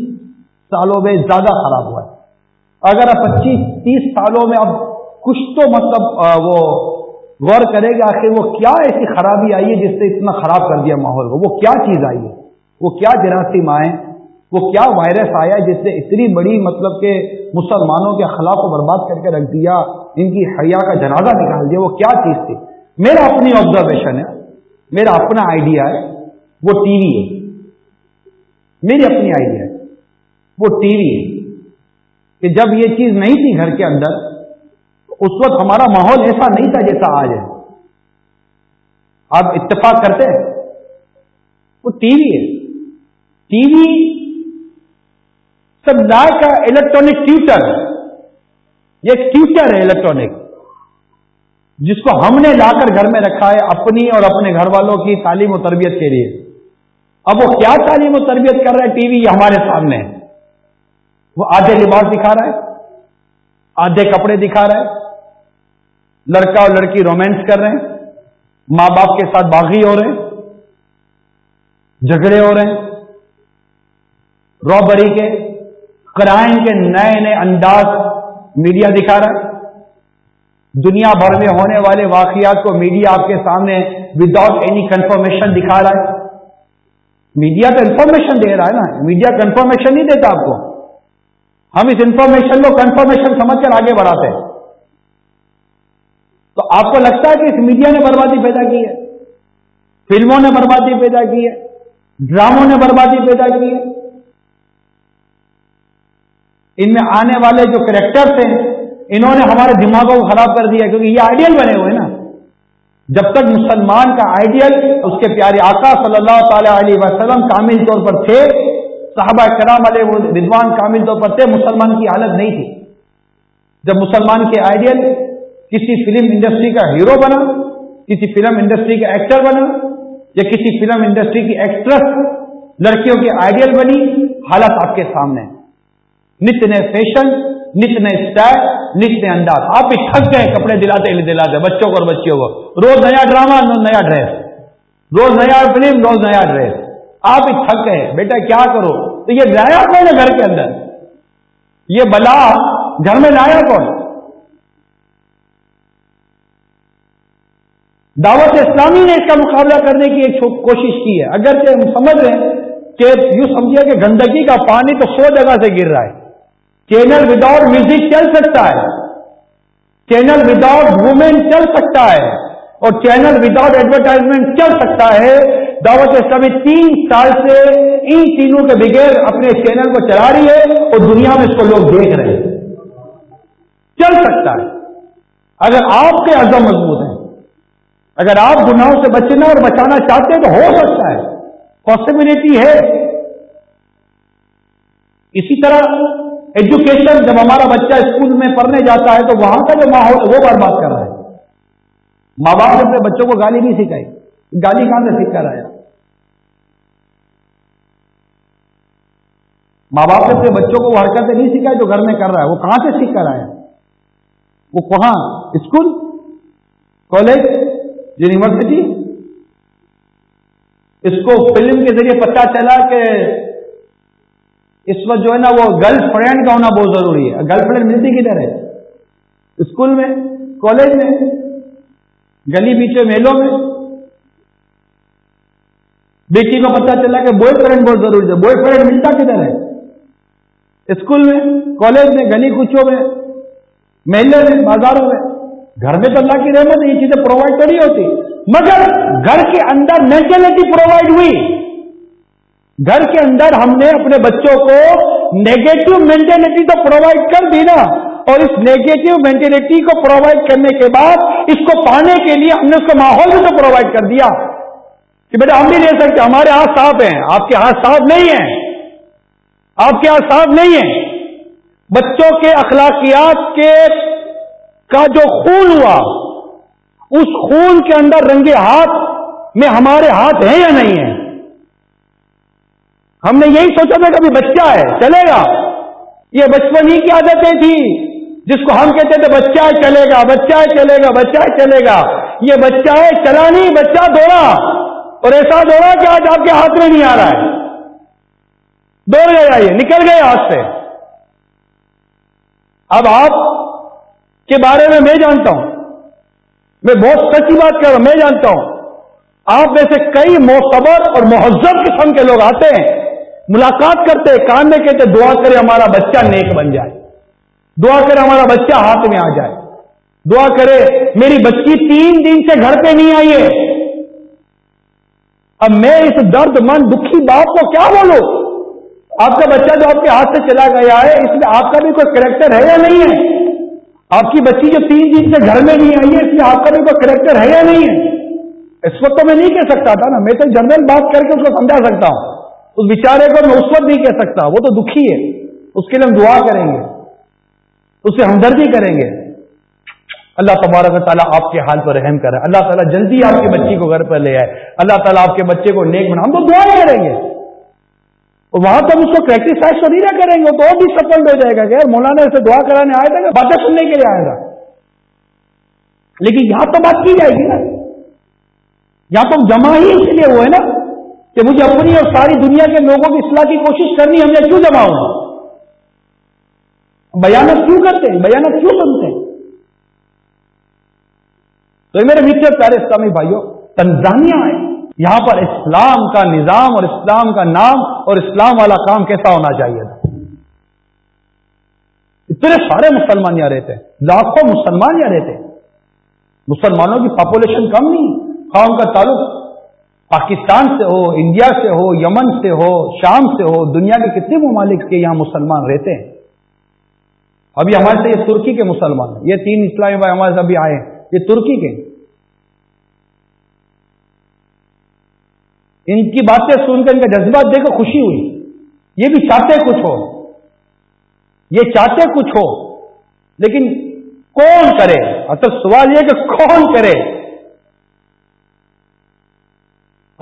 سالوں میں زیادہ خراب ہوا ہے اگر آپ پچیس تیس سالوں میں اب کچھ تو مطلب وہ غور کرے گا آخر وہ کیا ایسی خرابی آئی ہے جس سے اتنا خراب کر دیا ماحول کو وہ کیا چیز آئی ہے وہ کیا جراثیم آئے وہ کیا وائرس آیا جس سے اتنی بڑی مطلب کہ مسلمانوں کے خلاف کو برباد کر کے رکھ دیا ان کی حیا کا جنازہ نکال دیا وہ کیا چیز تھی میرا اپنی آبزرویشن ہے میرا اپنا آئیڈیا ہے وہ ٹی وی ہے میری اپنی آئیڈیا وہ ٹی وی ہے کہ جب یہ چیز نہیں تھی گھر کے اندر اس وقت ہمارا ماحول ایسا نہیں تھا جیسا آج ہے آپ اتفاق کرتے ہیں وہ ٹی وی ہے ٹی وی سب کا الیکٹرانک ٹیوٹر یہ ایک ٹیوٹر ہے الیکٹرانک جس کو ہم نے لا کر گھر میں رکھا ہے اپنی اور اپنے گھر والوں کی تعلیم و تربیت کے لیے اب وہ کیا تعلیم و تربیت کر رہا ہے ٹی وی یہ ہمارے سامنے وہ آدھے لباس دکھا رہا ہے آدھے کپڑے دکھا رہا ہے لڑکا اور لڑکی رومانس کر رہے ہیں ماں باپ کے ساتھ باغی ہو رہے ہیں جھگڑے ہو رہے ہیں روبری کے کرائم کے نئے نئے انداز میڈیا دکھا رہا ہے دنیا بھر میں ہونے والے واقعات کو میڈیا آپ کے سامنے وداؤٹ اینی کنفرمیشن دکھا رہا ہے میڈیا تو انفارمیشن دے رہا ہے نا میڈیا کنفرمیشن نہیں دیتا آپ کو ہم اس انفارمیشن کو کنفرمیشن سمجھ کر آگے بڑھاتے ہیں تو آپ کو لگتا ہے کہ اس میڈیا نے بربادی پیدا کی ہے فلموں نے بربادی پیدا کی ہے ڈراموں نے بربادی پیدا کی ہے ان میں آنے والے جو کریکٹرس ہیں انہوں نے ہمارے دماغوں کو خراب کر دیا کیونکہ یہ آئیڈیل بنے ہوئے نا جب تک مسلمان کا آئیڈیل اس کے پیارے آقا صلی اللہ تعالی علیہ وسلم کامل طور پر تھے صحابہ کرام علیہ رضوان کامل طور پر تھے مسلمان کی حالت نہیں تھی جب مسلمان کے آئیڈیل کسی فلم انڈسٹری کا ہیرو بنا کسی فلم انڈسٹری کا ایکٹر بنا یا کسی فلم انڈسٹری کی ایکٹریس لڑکیوں کے آئیڈیل بنی حالت آپ کے سامنے نت نئے فیشن نت نئے اسٹائل نت نئے انداز آپ بھی تھک گئے کپڑے دلاتے دلاتے بچوں کو اور بچیوں کو روز نیا ڈراما نیا ڈریس روز نیا فلم روز نیا ڈریس آپ بھی تھک گئے بیٹا کیا کرو تو یہ لایا کون ہے گھر کے اندر یہ بلا گھر میں لایا کون دعوت اسلامی نے اس کا مقابلہ کرنے کی ایک کوشش کی ہے کہ ہم سمجھ رہے ہیں کہ یوں سمجھے کہ گندگی کا پانی تو سو جگہ سے گر رہا ہے چینل وداؤٹ میوزک چل سکتا ہے چینل ود آؤٹ وومین چل سکتا ہے اور چینل ود آؤٹ ایڈورٹائزمنٹ چل سکتا ہے دعوت اسلامی تین سال سے ان تینوں کے بغیر اپنے چینل کو چلا رہی ہے اور دنیا میں اس کو لوگ دیکھ رہے ہیں چل سکتا ہے اگر آپ کے عزم مضبوط ہیں اگر آپ گناہوں سے بچنا اور بچانا چاہتے ہیں تو ہو سکتا ہے پاسبلٹی ہے اسی طرح ایجوکیشن جب ہمارا بچہ اسکول میں پڑھنے جاتا ہے تو وہاں کا جو ماحول ہے وہ برباد کر رہا ہے ماں باپ نے اپنے بچوں کو گالی نہیں سکھائی گالی کہاں سے سیکھ کر آیا ماں باپ نے اپنے بچوں کو وہ حرکتیں نہیں سکھائی جو گھر میں کر رہا ہے وہ کہاں سے سیکھ کر آیا وہ کہاں اسکول کالج یونیورسٹی اس کو فلم کے ذریعے پتا چلا کہ اس وقت جو ہے نا وہ گرل فرینڈ کا ہونا بہت ضروری ہے گرل فرینڈ ملتی کدھر ہے اسکول میں کالج میں گلی بیچے میلوں میں بیٹی کو پتا چلا کہ بوائے فرینڈ بہت ضروری ہے بوائے فرینڈ ملتا کدھر ہے اسکول میں کالج میں گلی کچوں میں میلے میں بازاروں میں گھر میں تو اللہ کی رحمت یہ چیزیں پرووائڈ تو نہیں ہوتی مگر گھر کے اندر نیچرلٹی پرووائڈ ہوئی گھر کے اندر ہم نے اپنے بچوں کو نیگیٹو مینٹینٹی تو پرووائڈ کر دی نا اور اس نیگیٹو مینٹینٹی کو پرووائڈ کرنے کے بعد اس کو پانے کے لیے ہم نے اس کو ماحول بھی تو پرووائڈ کر دیا کہ بیٹا ہم بھی لے سکتے ہمارے ہاتھ صاف ہیں آپ کے ہاتھ صاف نہیں ہیں آپ کے ہاتھ صاف نہیں ہیں بچوں کے اخلاقیات کے کا جو خون ہوا اس خون کے اندر رنگے ہاتھ میں ہمارے ہاتھ ہیں یا نہیں ہیں ہم نے یہی سوچا تھا کہ بچہ ہے چلے گا یہ بچپن ہی کی عادتیں تھیں جس کو ہم کہتے تھے بچہ چلے گا بچہ چلے گا بچہ چلے گا یہ بچہ ہے چلا نہیں بچہ دوڑا اور ایسا دوڑا کہ آج آپ کے ہاتھ میں نہیں آ رہا ہے دوڑ گیا یہ نکل گئے ہاتھ سے اب آپ کے بارے میں میں جانتا ہوں میں بہت سچی بات کر رہا ہوں میں جانتا ہوں آپ میں سے کئی موسبر اور مہذب قسم کے لوگ آتے ہیں ملاقات کرتے کان میں کہتے دعا کرے ہمارا بچہ نیک بن جائے دعا کرے ہمارا بچہ ہاتھ میں آ جائے دعا کرے میری بچی تین دن سے گھر پہ نہیں آئی ہے اب میں اس درد مند دکھی باپ کو کیا بولوں آپ کا بچہ جو آپ کے ہاتھ سے چلا گیا ہے اس میں آپ کا بھی کوئی کریکٹر ہے یا نہیں ہے آپ کی بچی جو تین دن سے گھر میں نہیں آئی ہے اس میں آپ کا بھی کوئی کریکٹر ہے یا نہیں ہے اس وقت تو میں نہیں کہہ سکتا تھا نا میں تو جنرل بات کر کے اس کو سمجھا سکتا ہوں اس بیچارے کو میں اس وقت نہیں کہہ سکتا وہ تو دکھی ہے اس کے لیے ہم دعا کریں گے اس سے ہمدردی کریں گے اللہ تبارک تعالیٰ آپ کے حال پر رحم کرے اللہ تعالیٰ جلدی آپ کے بچی کو گھر پر لے آئے اللہ تعالیٰ آپ کے بچے کو نیک بنا ہم تو دعا کریں گے وہاں تو ہم اس کو پریکٹسائز نہ کریں گے تو بھی سفل ہو جائے گا یار مولانا اسے دعا کرانے آئے گا باتیں سننے کے لیے آئے گا لیکن یہاں تو بات کی جائے گی نا یہاں تو جمع ہی اس لیے ہوئے نا کہ مجھے اپنی اور ساری دنیا کے لوگوں کی اصلاح کی کوشش کرنی ہم نے کیوں جماؤں گا بیانت کیوں کرتے ہیں بیانت کیوں سنتے ہیں تو میرے بھی پیارے اسلامی بھائیوں تنزانیہ ہے یہاں پر اسلام کا نظام اور اسلام کا نام اور اسلام والا کام کیسا ہونا چاہیے تھا اتنے سارے مسلمان یہاں رہتے ہیں لاکھوں مسلمان یہاں رہتے ہیں مسلمانوں کی پاپولیشن کم نہیں ان کا تعلق پاکستان سے ہو انڈیا سے ہو یمن سے ہو شام سے ہو دنیا کے کتنے ممالک کے یہاں مسلمان رہتے ہیں ابھی ہمارے سے یہ ترکی کے مسلمان ہیں یہ تین اسلامی بھائی ہمارے سے ابھی آئے ہیں یہ ترکی کے ان کی باتیں سن کر ان کا جذبات دے کر خوشی ہوئی یہ بھی چاہتے کچھ ہو یہ چاہتے کچھ ہو لیکن کون کرے اصل سوال یہ کہ کون کرے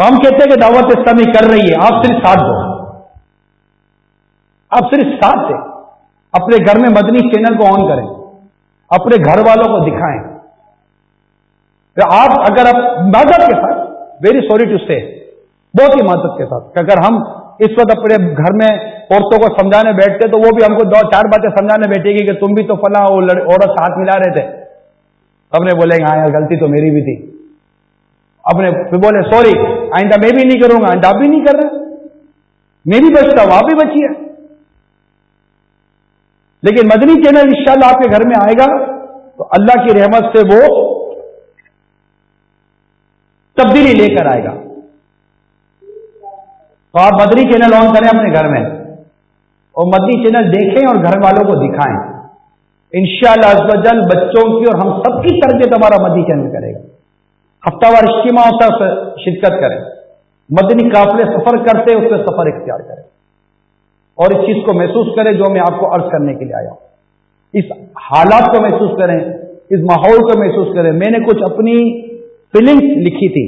ہم کہتے ہیں کہ دعوت اسلامی کر رہی ہے آپ صرف ساتھ دو آپ صرف ساتھ دیں اپنے گھر میں مدنی چینل کو آن کریں اپنے گھر والوں کو دکھائیں آپ اگر آپ مدد کے ساتھ ویری سوری ٹو سے بہت ہی مدد کے ساتھ اگر ہم اس وقت اپنے گھر میں عورتوں کو سمجھانے بیٹھتے تو وہ بھی ہم کو دو چار باتیں سمجھانے بیٹھے گی کہ تم بھی تو فلاں عورت ساتھ ملا رہے تھے ہم نے بولے گا ہاں یار غلطی تو میری بھی تھی اپنے پھر بولے سوری آئندہ میں بھی نہیں کروں گا آئندہ آپ بھی نہیں کر رہے میں بھی بچتا ہوں آپ بھی بچیے لیکن مدنی چینل ان شاء اللہ آپ کے گھر میں آئے گا تو اللہ کی رحمت سے وہ تبدیلی لے کر آئے گا تو آپ مدنی چینل آن کریں اپنے گھر میں اور مدنی چینل دیکھیں اور گھر والوں کو دکھائیں انشاءاللہ شاء اللہ بچوں کی اور ہم سب کی تربیت ہمارا مدنی چینل کرے گا ہفتہ وار اجتماع ہوتا ہے اسے شرکت کریں مدنی قافلے سفر کرتے اس پہ سفر اختیار کریں اور اس چیز کو محسوس کریں جو میں آپ کو عرض کرنے کے لیے آیا ہوں اس حالات کو محسوس کریں اس ماحول کو محسوس کریں میں نے کچھ اپنی فیلنگس لکھی تھی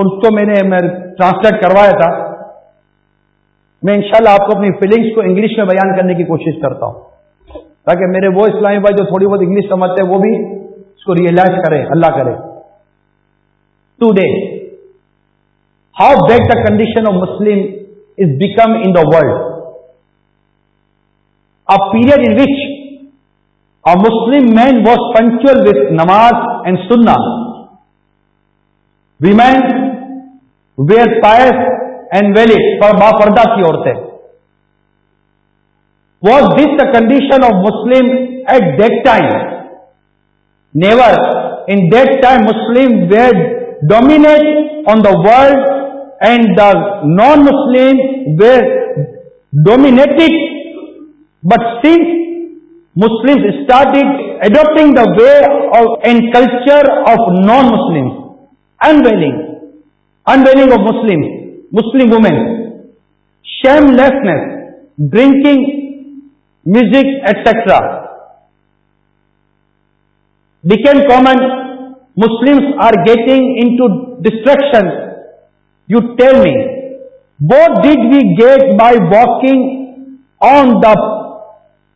اور اس کو میں نے میں ٹرانسلیٹ کروایا تھا میں انشاءاللہ شاء آپ کو اپنی فیلنگس کو انگلش میں بیان کرنے کی کوشش کرتا ہوں تاکہ میرے وہ اسلامی بھائی جو تھوڑی بہت انگلش سمجھتے ہیں وہ بھی کو ریئلائز کرے اللہ کرے today how bad the condition of Muslim is become in the world a period in which a Muslim man was punctual with نماز اینڈ سننا women were pious and veiled for با پردا کی عورتیں was this the condition of Muslim at that time Never. In that time Muslims were dominant on the world, and the non-Muslims were dominated. But since Muslims started adopting the way and culture of non-Muslims, unveiling of Muslim women, shamelessness, drinking, music, etc became common. Muslims are getting into distractions. You tell me, what did we get by walking on the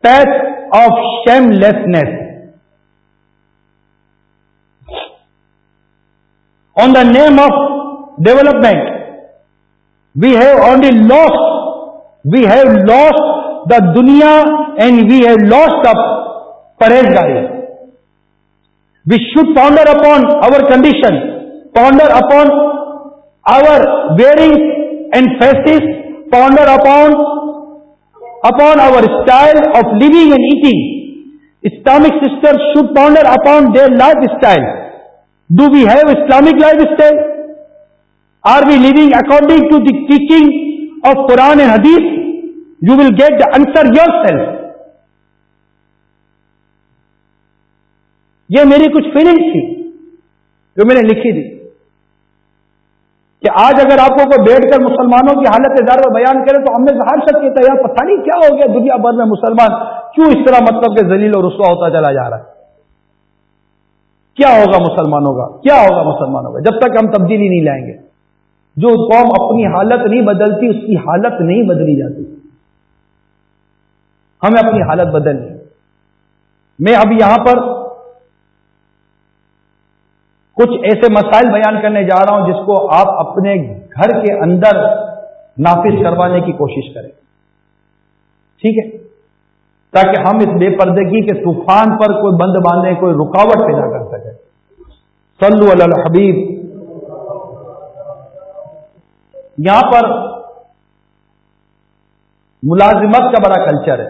path of shamelessness? On the name of development, we have only lost. We have lost the dunya and we have lost the paradise. We should ponder upon our condition, ponder upon our bearings and faces, ponder upon our style of living and eating. Islamic sisters should ponder upon their lifestyle. Do we have Islamic lifestyle? Are we living according to the teaching of Quran and Hadith? You will get the answer yourself. یہ میری کچھ فیلنگس تھی جو میں نے لکھی دی کہ آج اگر آپ کو بیٹھ کر مسلمانوں کی حالت اظہار میں بیان کرے تو ہم نے ہر تیار پتہ نہیں کیا ہو گیا دنیا بھر میں مسلمان کیوں اس طرح مطلب کہ ذلیل اور رسوا ہوتا چلا جا رہا ہے کیا ہوگا مسلمانوں کا کیا ہوگا مسلمانوں کا جب تک ہم تبدیلی نہیں لائیں گے جو قوم اپنی حالت نہیں بدلتی اس کی حالت نہیں بدلی جاتی ہمیں اپنی حالت بدلنی میں اب یہاں پر کچھ ایسے مسائل بیان کرنے جا رہا ہوں جس کو آپ اپنے گھر کے اندر نافذ کروانے کی کوشش کریں ٹھیک ہے تاکہ ہم اس بے پردگی کے طوفان پر کوئی بند باندھے کوئی رکاوٹ پیدا کر سکے سلو الحبیب یہاں پر ملازمت کا بڑا کلچر ہے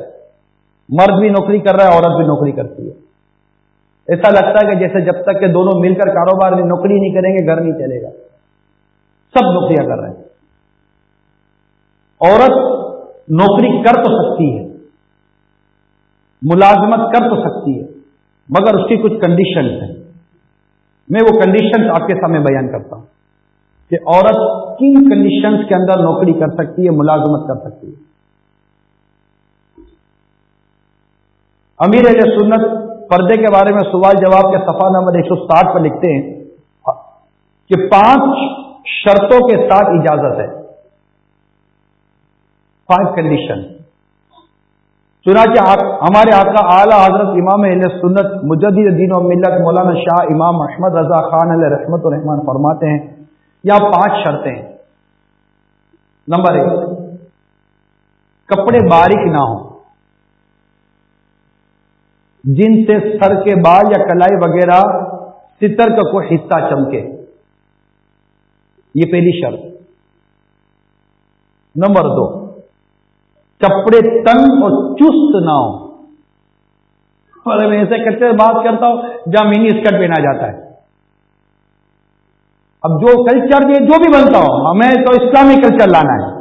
مرد بھی نوکری کر رہا ہے عورت بھی نوکری کرتی ہے ایسا لگتا ہے کہ جیسے جب تک کہ دونوں مل کر کاروبار میں نوکری نہیں کریں گے گھر نہیں چلے گا سب نوکریاں کر رہے ہیں عورت نوکری کر تو سکتی ہے ملازمت کر تو سکتی ہے مگر اس کی کچھ کنڈیشن ہیں میں وہ کنڈیشن آپ کے سامنے بیان کرتا ہوں کہ عورت کن کنڈیشن کے اندر نوکری کر سکتی ہے ملازمت کر سکتی ہے امیر علیہ سنت پردے کے بارے میں سوال جواب کے سفا نمبر ایک سو ساٹھ پر لکھتے ہیں کہ پانچ شرطوں کے ساتھ اجازت ہے پانچ کنڈیشن چنانچہ ہمارے آقا اعلی اعلیٰ حضرت امام اہل سنت مجدد دین و ملت مولانا شاہ امام احمد رضا خان علیہ رحمت الرحمان فرماتے ہیں یا پانچ شرطیں نمبر ایک کپڑے باریک نہ ہوں جن سے سر کے بال یا کلائی وغیرہ ستر کا کوئی حصہ چمکے یہ پہلی شرط نمبر دو کپڑے تنگ اور چست نہ ہو میں ایسے کرتے بات کرتا ہوں جہاں منی اسکرٹ پہنا جاتا ہے اب جو کلچر بھی جو بھی بنتا ہوں ہمیں تو اسلامی کلچر لانا ہے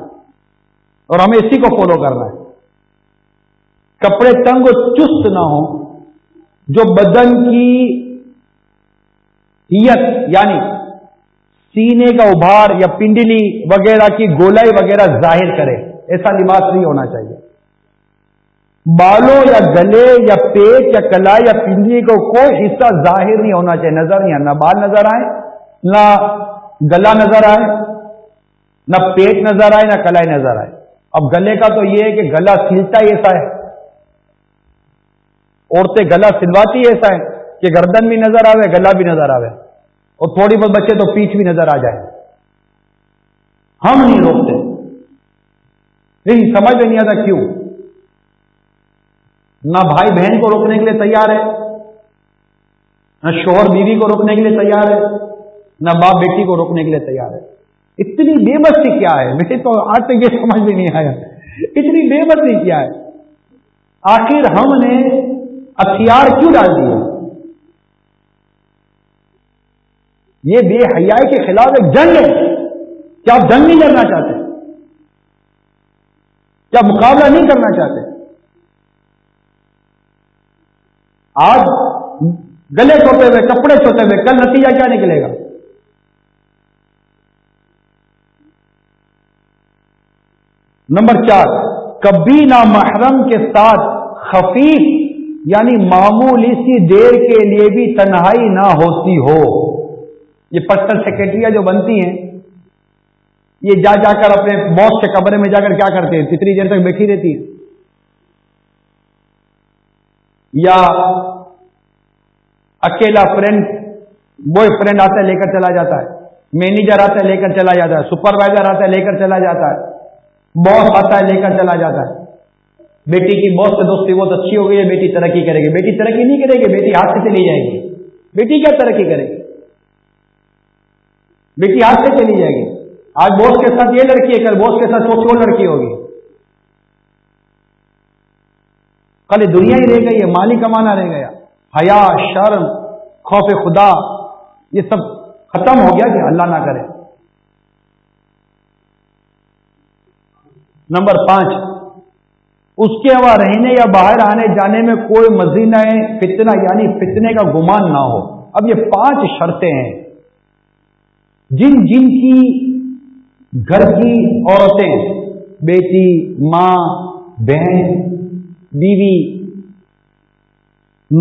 اور ہمیں اسی کو فالو کرنا ہے کپڑے تنگ اور چست نہ ہوں جو بدن کی ہیت یعنی سینے کا ابھار یا پنڈلی وغیرہ کی گولائی وغیرہ ظاہر کرے ایسا لباس نہیں ہونا چاہیے بالوں یا گلے یا پیٹ یا کلا یا پنڈلی کو کوئی حصہ ظاہر نہیں ہونا چاہیے نظر نہیں نہ بال نظر آئے نہ گلا نظر آئے نہ پیٹ نظر آئے نہ کلائی نظر آئے اب گلے کا تو یہ ہے کہ گلا سلتا ہی ایسا ہے عورتیں گلا سلواتی ایسا ہے کہ گردن بھی نظر آوے گلا بھی نظر آوے اور تھوڑی بہت بچے تو پیچھ بھی نظر آ جائے ہم نہیں روکتے نہیں سمجھ میں نہیں آتا کیوں نہ بھائی بہن کو روکنے کے لیے تیار ہے نہ شوہر بیوی کو روکنے کے لیے تیار ہے نہ باپ بیٹی کو روکنے کے لیے تیار ہے اتنی بے بستی کیا ہے مجھے تو آج تک یہ سمجھ میں نہیں آیا اتنی بے بستی کیا ہے آخر ہم نے ہتھیار کیوں ڈال دیا یہ بے حیائی کے خلاف ایک جنگ ہے کیا آپ جنگ نہیں کرنا چاہتے کیا مقابلہ نہیں کرنا چاہتے آج گلے چھوتے ہوئے کپڑے چھوتے ہوئے کل نتیجہ کیا نکلے گا نمبر چار کبھی نہ محرم کے ساتھ خفیف یعنی معمولی دیر کے لیے بھی تنہائی نہ ہوتی ہو یہ پرسنل سیکرٹریاں جو بنتی ہیں یہ جا جا کر اپنے باس کے کمرے میں جا کر کیا کرتے ہیں کتنی دیر تک بیٹھی رہتی ہے یا اکیلا فرینڈ بوائے فرینڈ آتا ہے لے کر چلا جاتا ہے مینیجر آتا ہے لے کر چلا جاتا ہے سپروائزر آتا ہے لے کر چلا جاتا ہے باس آتا ہے لے کر چلا جاتا ہے بیٹی کی بہت سے دوستی بہت اچھی ہو گئی ہے بیٹی ترقی کرے گی بیٹی ترقی نہیں کرے گی بیٹی ہاتھ سے چلی جائے گی بیٹی کیا ترقی کرے گی بیٹی ہاتھ سے چلی جائے گی آج بوس کے ساتھ یہ لڑکی ہے کل بوس کے ساتھ وہ لڑکی ہوگی کل دنیا ہی رہ گئی ہے مالی کمانا رہ گیا حیا شرم خوف خدا یہ سب ختم ہو گیا کہ اللہ نہ کرے نمبر پانچ اس کے بعد رہنے یا باہر آنے جانے میں کوئی مزید یعنی فتنے کا گمان نہ ہو اب یہ پانچ شرطیں ہیں جن جن کی گھر کی عورتیں بیٹی ماں بہن بیوی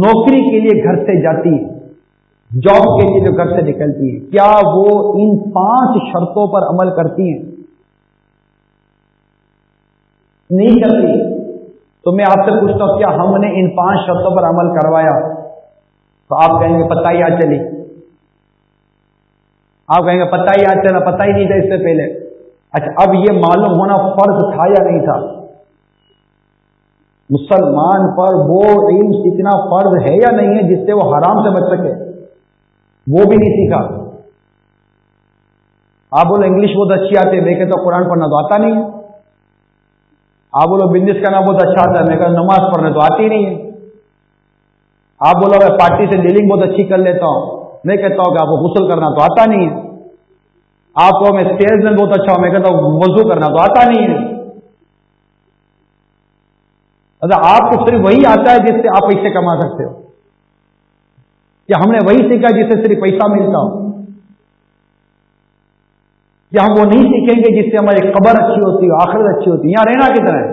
نوکری کے لیے گھر سے جاتی ہے جاب کے لیے جو گھر سے نکلتی ہے کیا وہ ان پانچ شرطوں پر عمل کرتی ہیں نہیں کرتی تو میں آپ سے پوچھتا ہوں کیا ہم نے ان پانچ شرطوں پر عمل کروایا تو آپ کہیں گے پتہ ہی آج چلی آپ کہیں گے پتہ ہی آج چلا پتہ ہی نہیں تھا اس سے پہلے اچھا اب یہ معلوم ہونا فرض تھا یا نہیں تھا مسلمان پر وہ علم سیکھنا فرض ہے یا نہیں ہے جس سے وہ حرام سے بچ سکے وہ بھی نہیں سیکھا آپ بولے انگلش بہت اچھی آتی ہے دیکھے تو قرآن پڑھنا تو آتا نہیں ہے آپ بولو بزنس کرنا بہت اچھا آتا ہے میں کہ نماز پڑھنے تو آتی نہیں ہے آپ بولو میں پارٹی سے ڈیلنگ بہت اچھی کر لیتا ہوں میں کہتا ہوں کہ آپ کو غسل کرنا تو آتا نہیں ہے آپ کو میں سیلس میں بہت اچھا ہوں میں کہتا ہوں وضو کرنا تو آتا نہیں ہے اچھا آپ کو صرف وہی آتا ہے جس سے آپ پیسے کما سکتے ہو کہ ہم نے وہی سیکھا جس سے صرف پیسہ ملتا ہو ہم وہ نہیں سیکھیں گے جس سے ہماری قبر اچھی ہوتی ہے آخرت اچھی ہوتی ہے یہاں رہنا کتنا ہے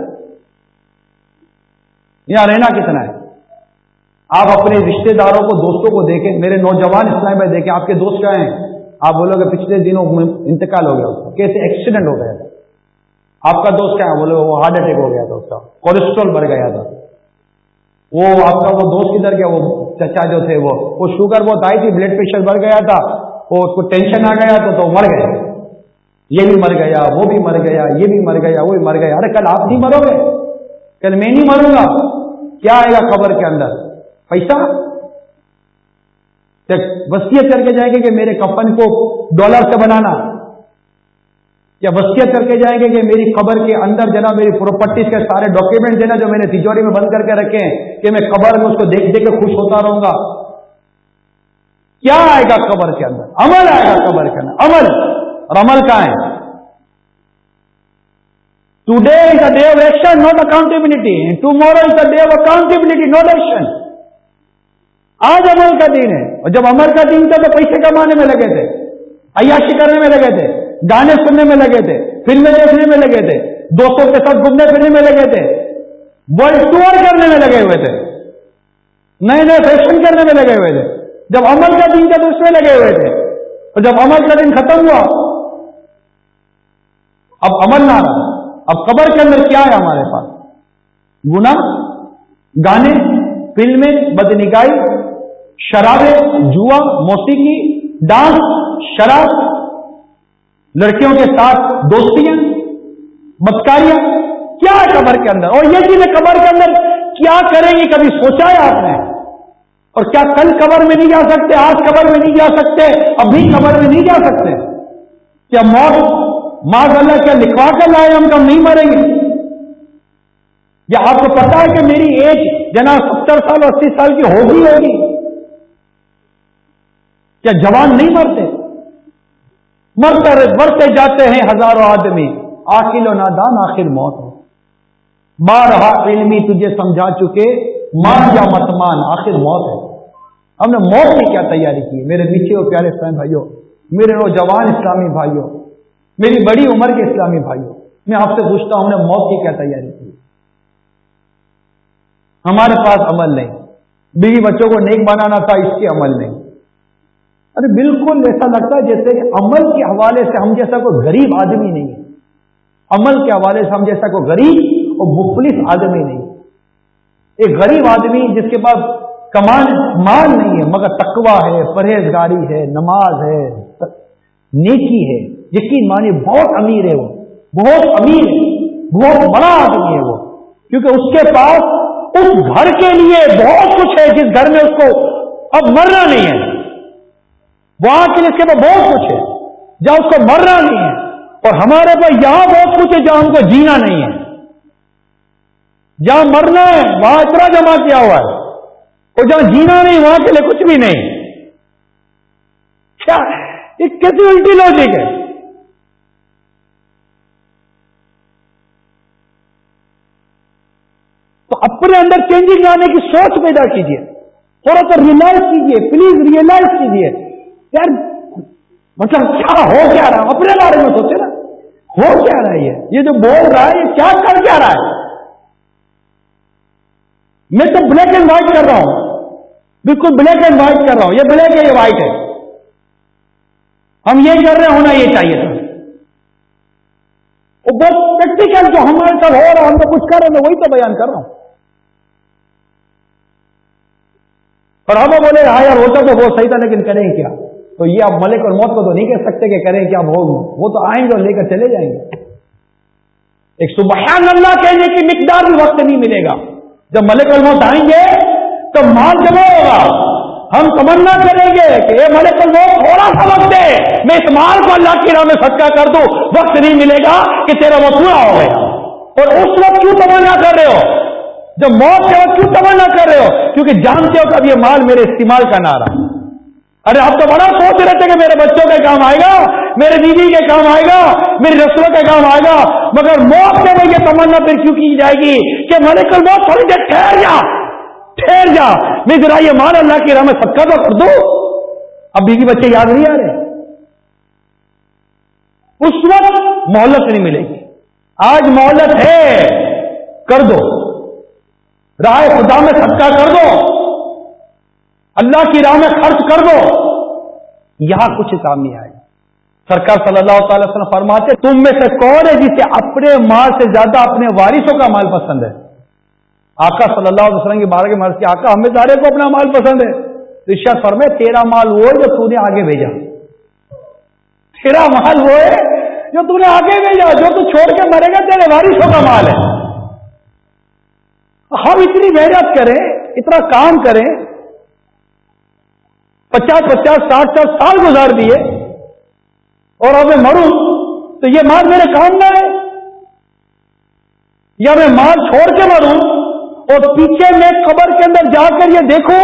یہاں رہنا کتنا ہے آپ اپنے رشتہ داروں کو دوستوں کو دیکھیں میرے نوجوان اسلام میں دیکھیں آپ کے دوست کیا ہیں آپ بولو گے پچھلے دنوں میں انتقال ہو گیا کیسے ایکسیڈنٹ ہو گیا تھا آپ کا دوست کیا ہے بولو وہ ہارٹ اٹیک ہو گیا تھا اس کا بڑھ گیا تھا وہ آپ کا وہ دوست کدھر گیا وہ چچا جو تھے وہ شوگر بہت آئی تھی بلڈ پریشر بڑھ گیا تھا وہ اس کو ٹینشن آ گیا تھا تو مر گئے یہ بھی مر گیا وہ بھی مر گیا یہ بھی مر گیا وہ بھی مر گیا ارے کل آپ نہیں مرو گے کل میں نہیں مروں گا کیا آئے گا خبر کے اندر پیسہ وسیعت کر کے جائیں گے کہ میرے کپن کو ڈالر سے بنانا یا وسیعت کر کے جائیں گے کہ میری قبر کے اندر جنا میری پراپرٹیز کے سارے ڈاکیومنٹ دینا جو میں نے تجوری میں بند کر کے رکھے ہیں کہ میں قبر میں اس کو دیکھ دے کے خوش ہوتا رہوں گا کیا آئے گا قبر کے اندر عمل آئے گا قبر کے اندر عمل رمل کا ہے to action not accountability to accountability accountability action آج عمل کا دن ہے اور جب عمل کا دن تھا تو پیسے کمانے میں لگے تھے عیاشی کرنے میں لگے تھے گانے سننے میں لگے تھے فلمیں دیکھنے میں لگے تھے دوستوں کے ساتھ گھومنے پھرنے میں لگے تھے ورلڈ ٹور کرنے میں لگے ہوئے تھے نئے نئے فیشن کرنے میں لگے ہوئے تھے جب عمل کا دن تھا تو اس میں لگے ہوئے تھے اور جب عمل کا دن ختم ہوا اب نہ رہا اب قبر کے اندر کیا ہے ہمارے پاس گنا گانے فلمیں بدنگائی شرابیں شرابے جوا موسیقی ڈانس شراب لڑکیوں کے ساتھ دوستیاں بدکاریاں کیا ہے قبر کے اندر اور یہ چیزیں قبر کے اندر کیا کریں گے کبھی سوچا ہے آپ نے اور کیا کل قبر میں نہیں جا سکتے آج قبر میں نہیں جا سکتے ابھی قبر میں نہیں جا سکتے کیا موت معذ اللہ کیا لکھوا کر لائے ہم کم نہیں مریں گے یا آپ کو پتا ہے کہ میری ایج جناب ستر سال اسی سال کی ہوگی ہوگی کیا جوان نہیں مرتے مرتے مرتے جاتے ہیں ہزاروں آدمی آخر و نادان آخر موت ہے بارہ علمی تجھے سمجھا چکے مان یا متمان آخر موت ہے ہم نے موت کی کیا تیاری کی میرے نیچے اور پیارے سوائیں بھائیوں میرے نوجوان اسلامی بھائیوں میری بڑی عمر کے اسلامی بھائی میں آپ سے پوچھتا ہوں نے موت کی کیا تیاری کی ہمارے پاس عمل نہیں بیوی بچوں کو نیک بنانا تھا اس کے عمل نہیں ارے بالکل ایسا لگتا ہے جیسے کہ عمل کے حوالے سے ہم جیسا کوئی غریب آدمی نہیں ہے عمل کے حوالے سے ہم جیسا کوئی غریب اور مفلس آدمی نہیں ایک غریب آدمی جس کے پاس کمان مال نہیں ہے مگر تقوی ہے پرہیزگاری ہے نماز ہے نیکی ہے مانی بہت امیر ہے وہ بہت امیر ہے بہت بڑا آدمی ہے وہ کیونکہ اس کے پاس اس گھر کے لیے بہت کچھ ہے جس گھر میں اس کو اب مرنا نہیں ہے وہاں کے لیے اس کے پاس بہت کچھ ہے جہاں اس کو مرنا نہیں ہے اور ہمارے پاس یہاں بہت کچھ ہے جہاں ہم کو جینا نہیں ہے جہاں مرنا ہے وہاں اتنا جمع کیا ہوا ہے اور جہاں جینا نہیں وہاں کے لیے کچھ بھی نہیں کیا یہ الٹی لوجک ہے اپنے اندر چینجنگ لانے کی سوچ پیدا کیجیے تھوڑا سا ریئلائز کیجیے پلیز ریئلائز کیجیے مطلب کیا ہو کیا رہا ہے اپنے بارے میں سوچے نا ہو کیا رہا ہے یہ جو بول رہا ہے یہ کیا کر کیا رہا ہے میں تو بلیک اینڈ وائٹ کر رہا ہوں بالکل بلیک اینڈ وائٹ کر رہا ہوں یہ بلیک ہے یہ وائٹ ہے ہم یہ کر رہے ہونا یہ چاہیے تھا بہت پریکٹیکل جو ہمارے ساتھ ہو رہا ہے ہم تو کچھ کر رہے ہیں وہی تو بیان کر رہا ہوں اور ہم بولے ہاں یار ہوتا تو بہت صحیح تھا لیکن کریں کیا تو یہ آپ ملک اور موت کو تو نہیں کہہ سکتے کہ کریں کیا بھوگ وہ تو آئیں گے اور لے کر چلے جائیں گے ایک سبحان اللہ کہنے کی مقدار بھی وقت نہیں ملے گا جب ملک اور موت آئیں گے تو مال جمع ہوگا ہم تمنا کریں گے کہ یہ ملک موت تھوڑا سا وقت دے میں اس مال کو اللہ کی راہ میں صدقہ کر دوں وقت نہیں ملے گا کہ تیرا وہ پورا ہو گیا اور اس وقت کیوں تمنا کر رہے ہو جب موت کے وقت کیوں تمنا کر رہے ہو کیونکہ جانتے ہو کہ اب یہ مال میرے استعمال کا کرنا ارے آپ تو بڑا سوچ رہے تھے کہ میرے بچوں کا کام آئے گا میرے بیوی کے کام آئے گا میری رسروں کا کام آئے گا مگر موت کے میں تمنا پھر کیوں کی جائے گی کہ میں نے کل موت تھوڑی دیر ٹھہر جا ٹھہر جا میں ذرا یہ مال اللہ کی راہ میں سب کا تو کر دوں اب بیوی بچے یاد نہیں آ رہے اس وقت محلت نہیں ملے گی آج محلت ہے کر دو رائے خدا میں خرچہ کر دو اللہ کی راہ میں خرچ کر دو یہاں کچھ کام نہیں آئے سرکار صلی اللہ تعالی وسلم فرماتے تم میں سے کون ہے جسے اپنے مال سے زیادہ اپنے وارثوں کا مال پسند ہے آقا صلی اللہ علیہ وسلم کے بارہ کے کی آکا ہمیں سارے کو اپنا مال پسند ہے رشا فرمے تیرا مال وہ ہے جو نے آگے بھیجا تیرا مال وہ ہے جو تم نے آگے بھیجا جو تو چھوڑ کے مرے گا تیرے وارثوں کا مال ہے ہم اتنی محنت کریں اتنا کام کریں پچاس پچاس ساٹھ ساٹھ سال گزار دیے اور اب میں مروں تو یہ مال میرے کام نہ ہے یا میں مال چھوڑ کے مروں اور پیچھے میں قبر کے اندر جا کر یہ دیکھوں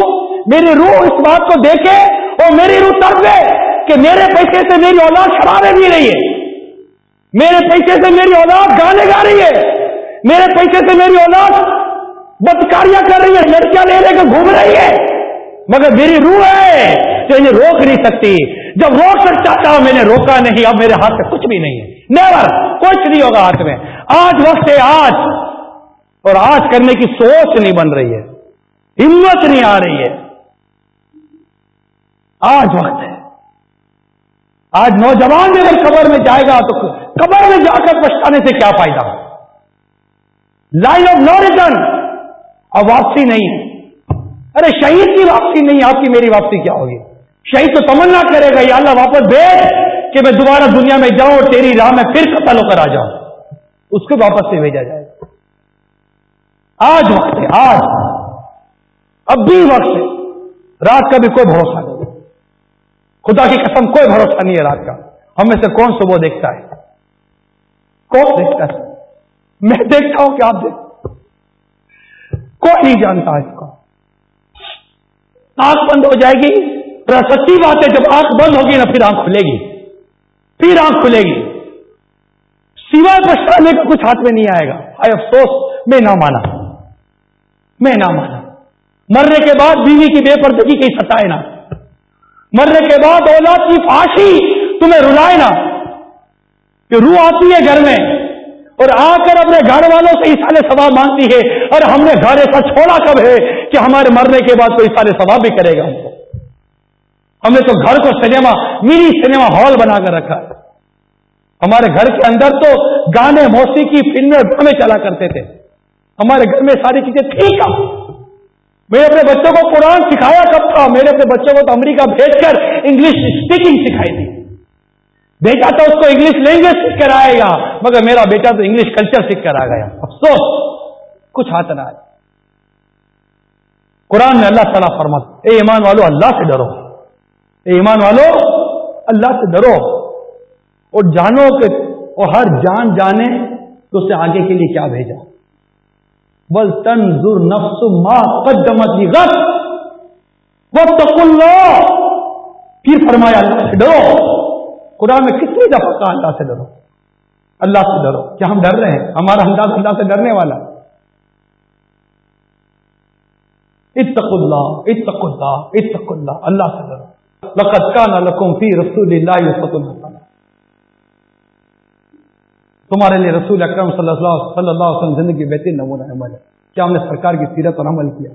میری روح اس بات کو دیکھے اور میری روح تک گئے کہ میرے پیسے سے میری اولاد شرارے بھی رہی ہے میرے پیسے سے میری اولاد گانے گا رہی ہے میرے پیسے سے میری اولاد بدکاریاں کر رہی ہے لڑکیاں لے لے کے گھوم رہی ہے مگر میری روح ہے تو انہیں روک نہیں سکتی جب روک کر چاہتا ہوں میں نے روکا نہیں اب میرے ہاتھ میں کچھ بھی نہیں ہے نیور کچھ نہیں ہوگا ہاتھ میں آج وقت ہے آج اور آج کرنے کی سوچ نہیں بن رہی ہے ہمت نہیں آ رہی ہے آج وقت ہے آج نوجوان بھی اگر قبر میں جائے گا تو قبر میں جا کر پچھتانے سے کیا فائدہ لائن آف نو ریٹرن اب واپسی نہیں ہے ارے شہید کی واپسی نہیں آپ کی میری واپسی کیا ہوگی شہید تو تمنا کرے گا یا اللہ واپس بھیج کہ میں دوبارہ دنیا میں جاؤں اور تیری راہ میں پھر قتل ہو کر آ جاؤں اس کو واپس سے بھیجا جائے آج وقت ہے آج اب بھی وقت ہے رات کا بھی کوئی بھروسہ نہیں خدا کی قسم کوئی بھروسہ نہیں ہے رات کا ہم میں سے کون صبح دیکھتا ہے کون دیکھتا ہے میں دیکھتا ہوں کہ آپ دیکھتے کوئی نہیں جانتا اس کو آنکھ بند ہو جائے گی سچی بات ہے جب آنکھ بند ہوگی نا پھر آنکھ کھلے گی پھر آنکھ کھلے گی سوائے پچھتانے لے کر کچھ ہاتھ میں نہیں آئے گا آئے افسوس میں نہ مانا میں نہ مانا مرنے کے بعد بیوی کی بے پردگی کی ستائے نا مرنے کے بعد اولاد کی فاشی تمہیں رلائے نا کہ رو آتی ہے گھر میں اور آ کر اپنے گھر والوں سے اشارے ثواب مانگتی ہے اور ہم نے گھر ایسا چھوڑا کب ہے کہ ہمارے مرنے کے بعد کوئی سارے ثواب بھی کرے گا ہم کو ہم نے تو گھر کو سنیما منی سنیما ہال بنا کر رکھا ہمارے گھر کے اندر تو گانے موسیقی فلمیں ڈرامے چلا کرتے تھے ہمارے گھر میں ساری چیزیں ٹھیک ہے میں اپنے بچوں کو قرآن سکھایا کب تھا میرے بچوں کو تو امریکہ بھیج کر انگلش اسپیکنگ سکھائی تھی بیٹا تو اس کو انگلش لینگویج سیکھ کر آئے گا مگر میرا بیٹا تو انگلش کلچر سیکھ کر آ گیا افسوس کچھ ہاتھ نہ آئے قرآن میں اللہ تعالیٰ فرماتا اے ایمان والو اللہ سے ڈرو اے ایمان والو اللہ سے ڈرو اور جانو کہ اور ہر جان جانے تو اسے آگے کے لیے کیا بھیجا بل ما قدمت غص وہ فرمایا اللہ سے ڈرو قرآن میں کتنی دفعہ کہا اللہ سے ڈرو اللہ سے ڈرو کیا ہم ڈر رہے ہیں ہمارا انداز اللہ سے ڈرنے والا اتق اللہ اتق اتق اللہ اللہ اللہ سے ڈرو فی رسول اللہ تمہارے لیے رسول اکرم صلی اللہ صلی اللہ وسلم زندگی بہترین نمونہ ہے کیا ہم نے سرکار کی سیرت پر عمل کیا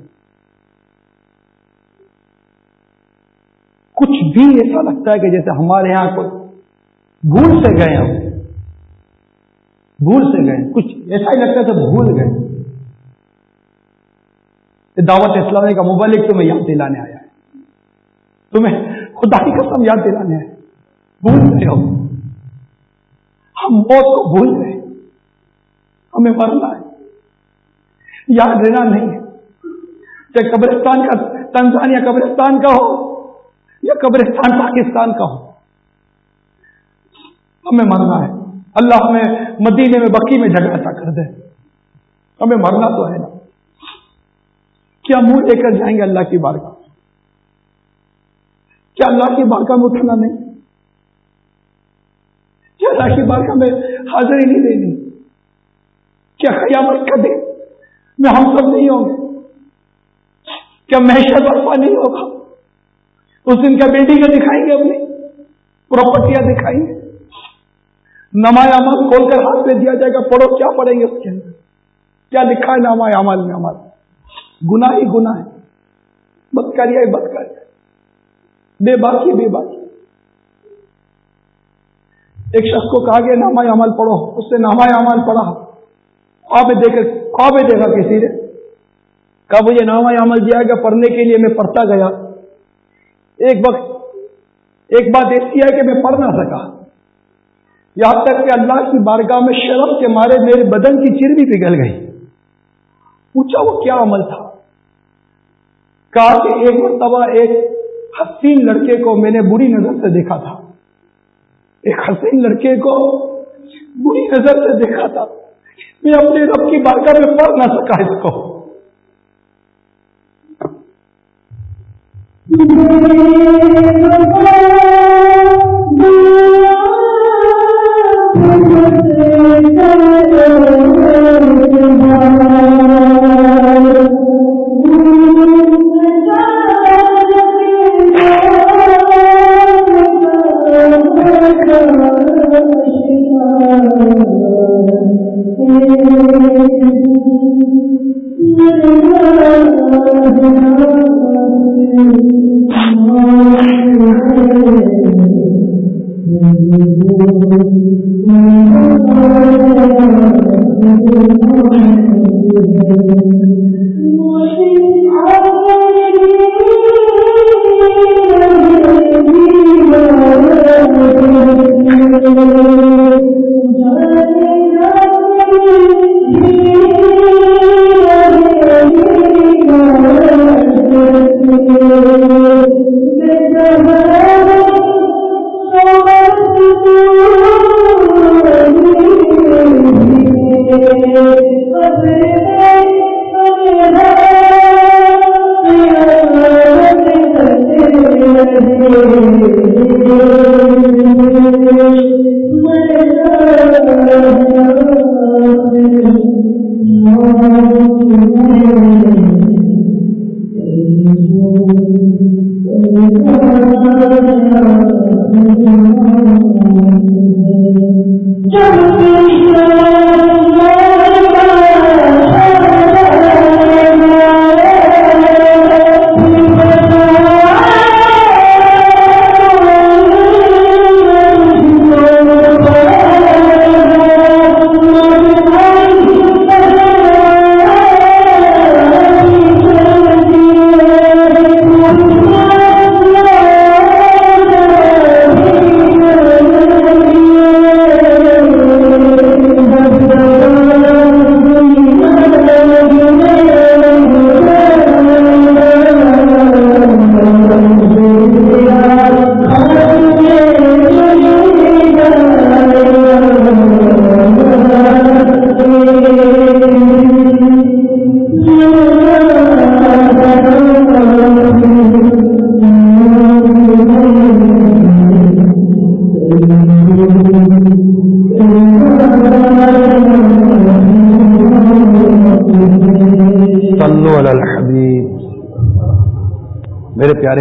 کچھ بھی ایسا لگتا ہے کہ جیسے ہمارے یہاں کوئی بھول سے گئے ہم بھول سے گئے کچھ ایسا ہی لگتا ہے بھول گئے دعوت اسلامی کا مبالک تمہیں یاد دلانے آیا ہے تمہیں خدا کی قسم یاد دلانے آئے بھول گئے ہو ہم کو بھول گئے ہمیں مرنا ہے یاد رہنا نہیں ہے چاہے قبرستان کا تنزانیہ قبرستان کا ہو یا قبرستان پاکستان کا ہو ہمیں مرنا ہے اللہ ہمیں مدینے میں بکی میں جھگڑا تھا کر دے ہمیں مرنا تو ہے نا کیا منہ لے کر جائیں گے اللہ کی بارگاہ کیا اللہ کی بارگاہ میں اٹھنا نہیں کیا اللہ کی بارگاہ میں حاضری نہیں دینی کیا قیامت کا دے میں ہم سب نہیں ہوں گے کیا محشر برفا نہیں ہوگا اس دن کیا بلڈنگیں دکھائیں گے اپنی پراپرٹیاں دکھائیں گے عمل کھول کر ہاتھ میں دیا جائے گا پڑھو کیا پڑھیں گے اس کے اندر کیا لکھا ہے عمل امال نعمال گنا گناہ بد کریا بت کر بے باقی بے باقی ایک شخص کو کہا گیا نامایا عمل پڑھو اس نے نامایا عمل پڑھا آپ دیکھا دیکھا کسی نے کہا مجھے نامایا عمل دیا گیا پڑھنے کے لیے میں پڑھتا گیا ایک وقت ایک بات ایسی ہے کہ میں پڑھ نہ سکا یہاں تک کہ اللہ کی بارگاہ میں شرم کے مارے میرے بدن کی بھی پگل گئی پوچھا وہ کیا عمل تھا کہا کہ ایک مرتبہ ایک حسین لڑکے کو میں نے بری نظر سے دیکھا تھا ایک حسین لڑکے کو بری نظر سے دیکھا تھا میں اپنے رب کی بارگاہ میں پڑھ نہ سکا اس کو مطلب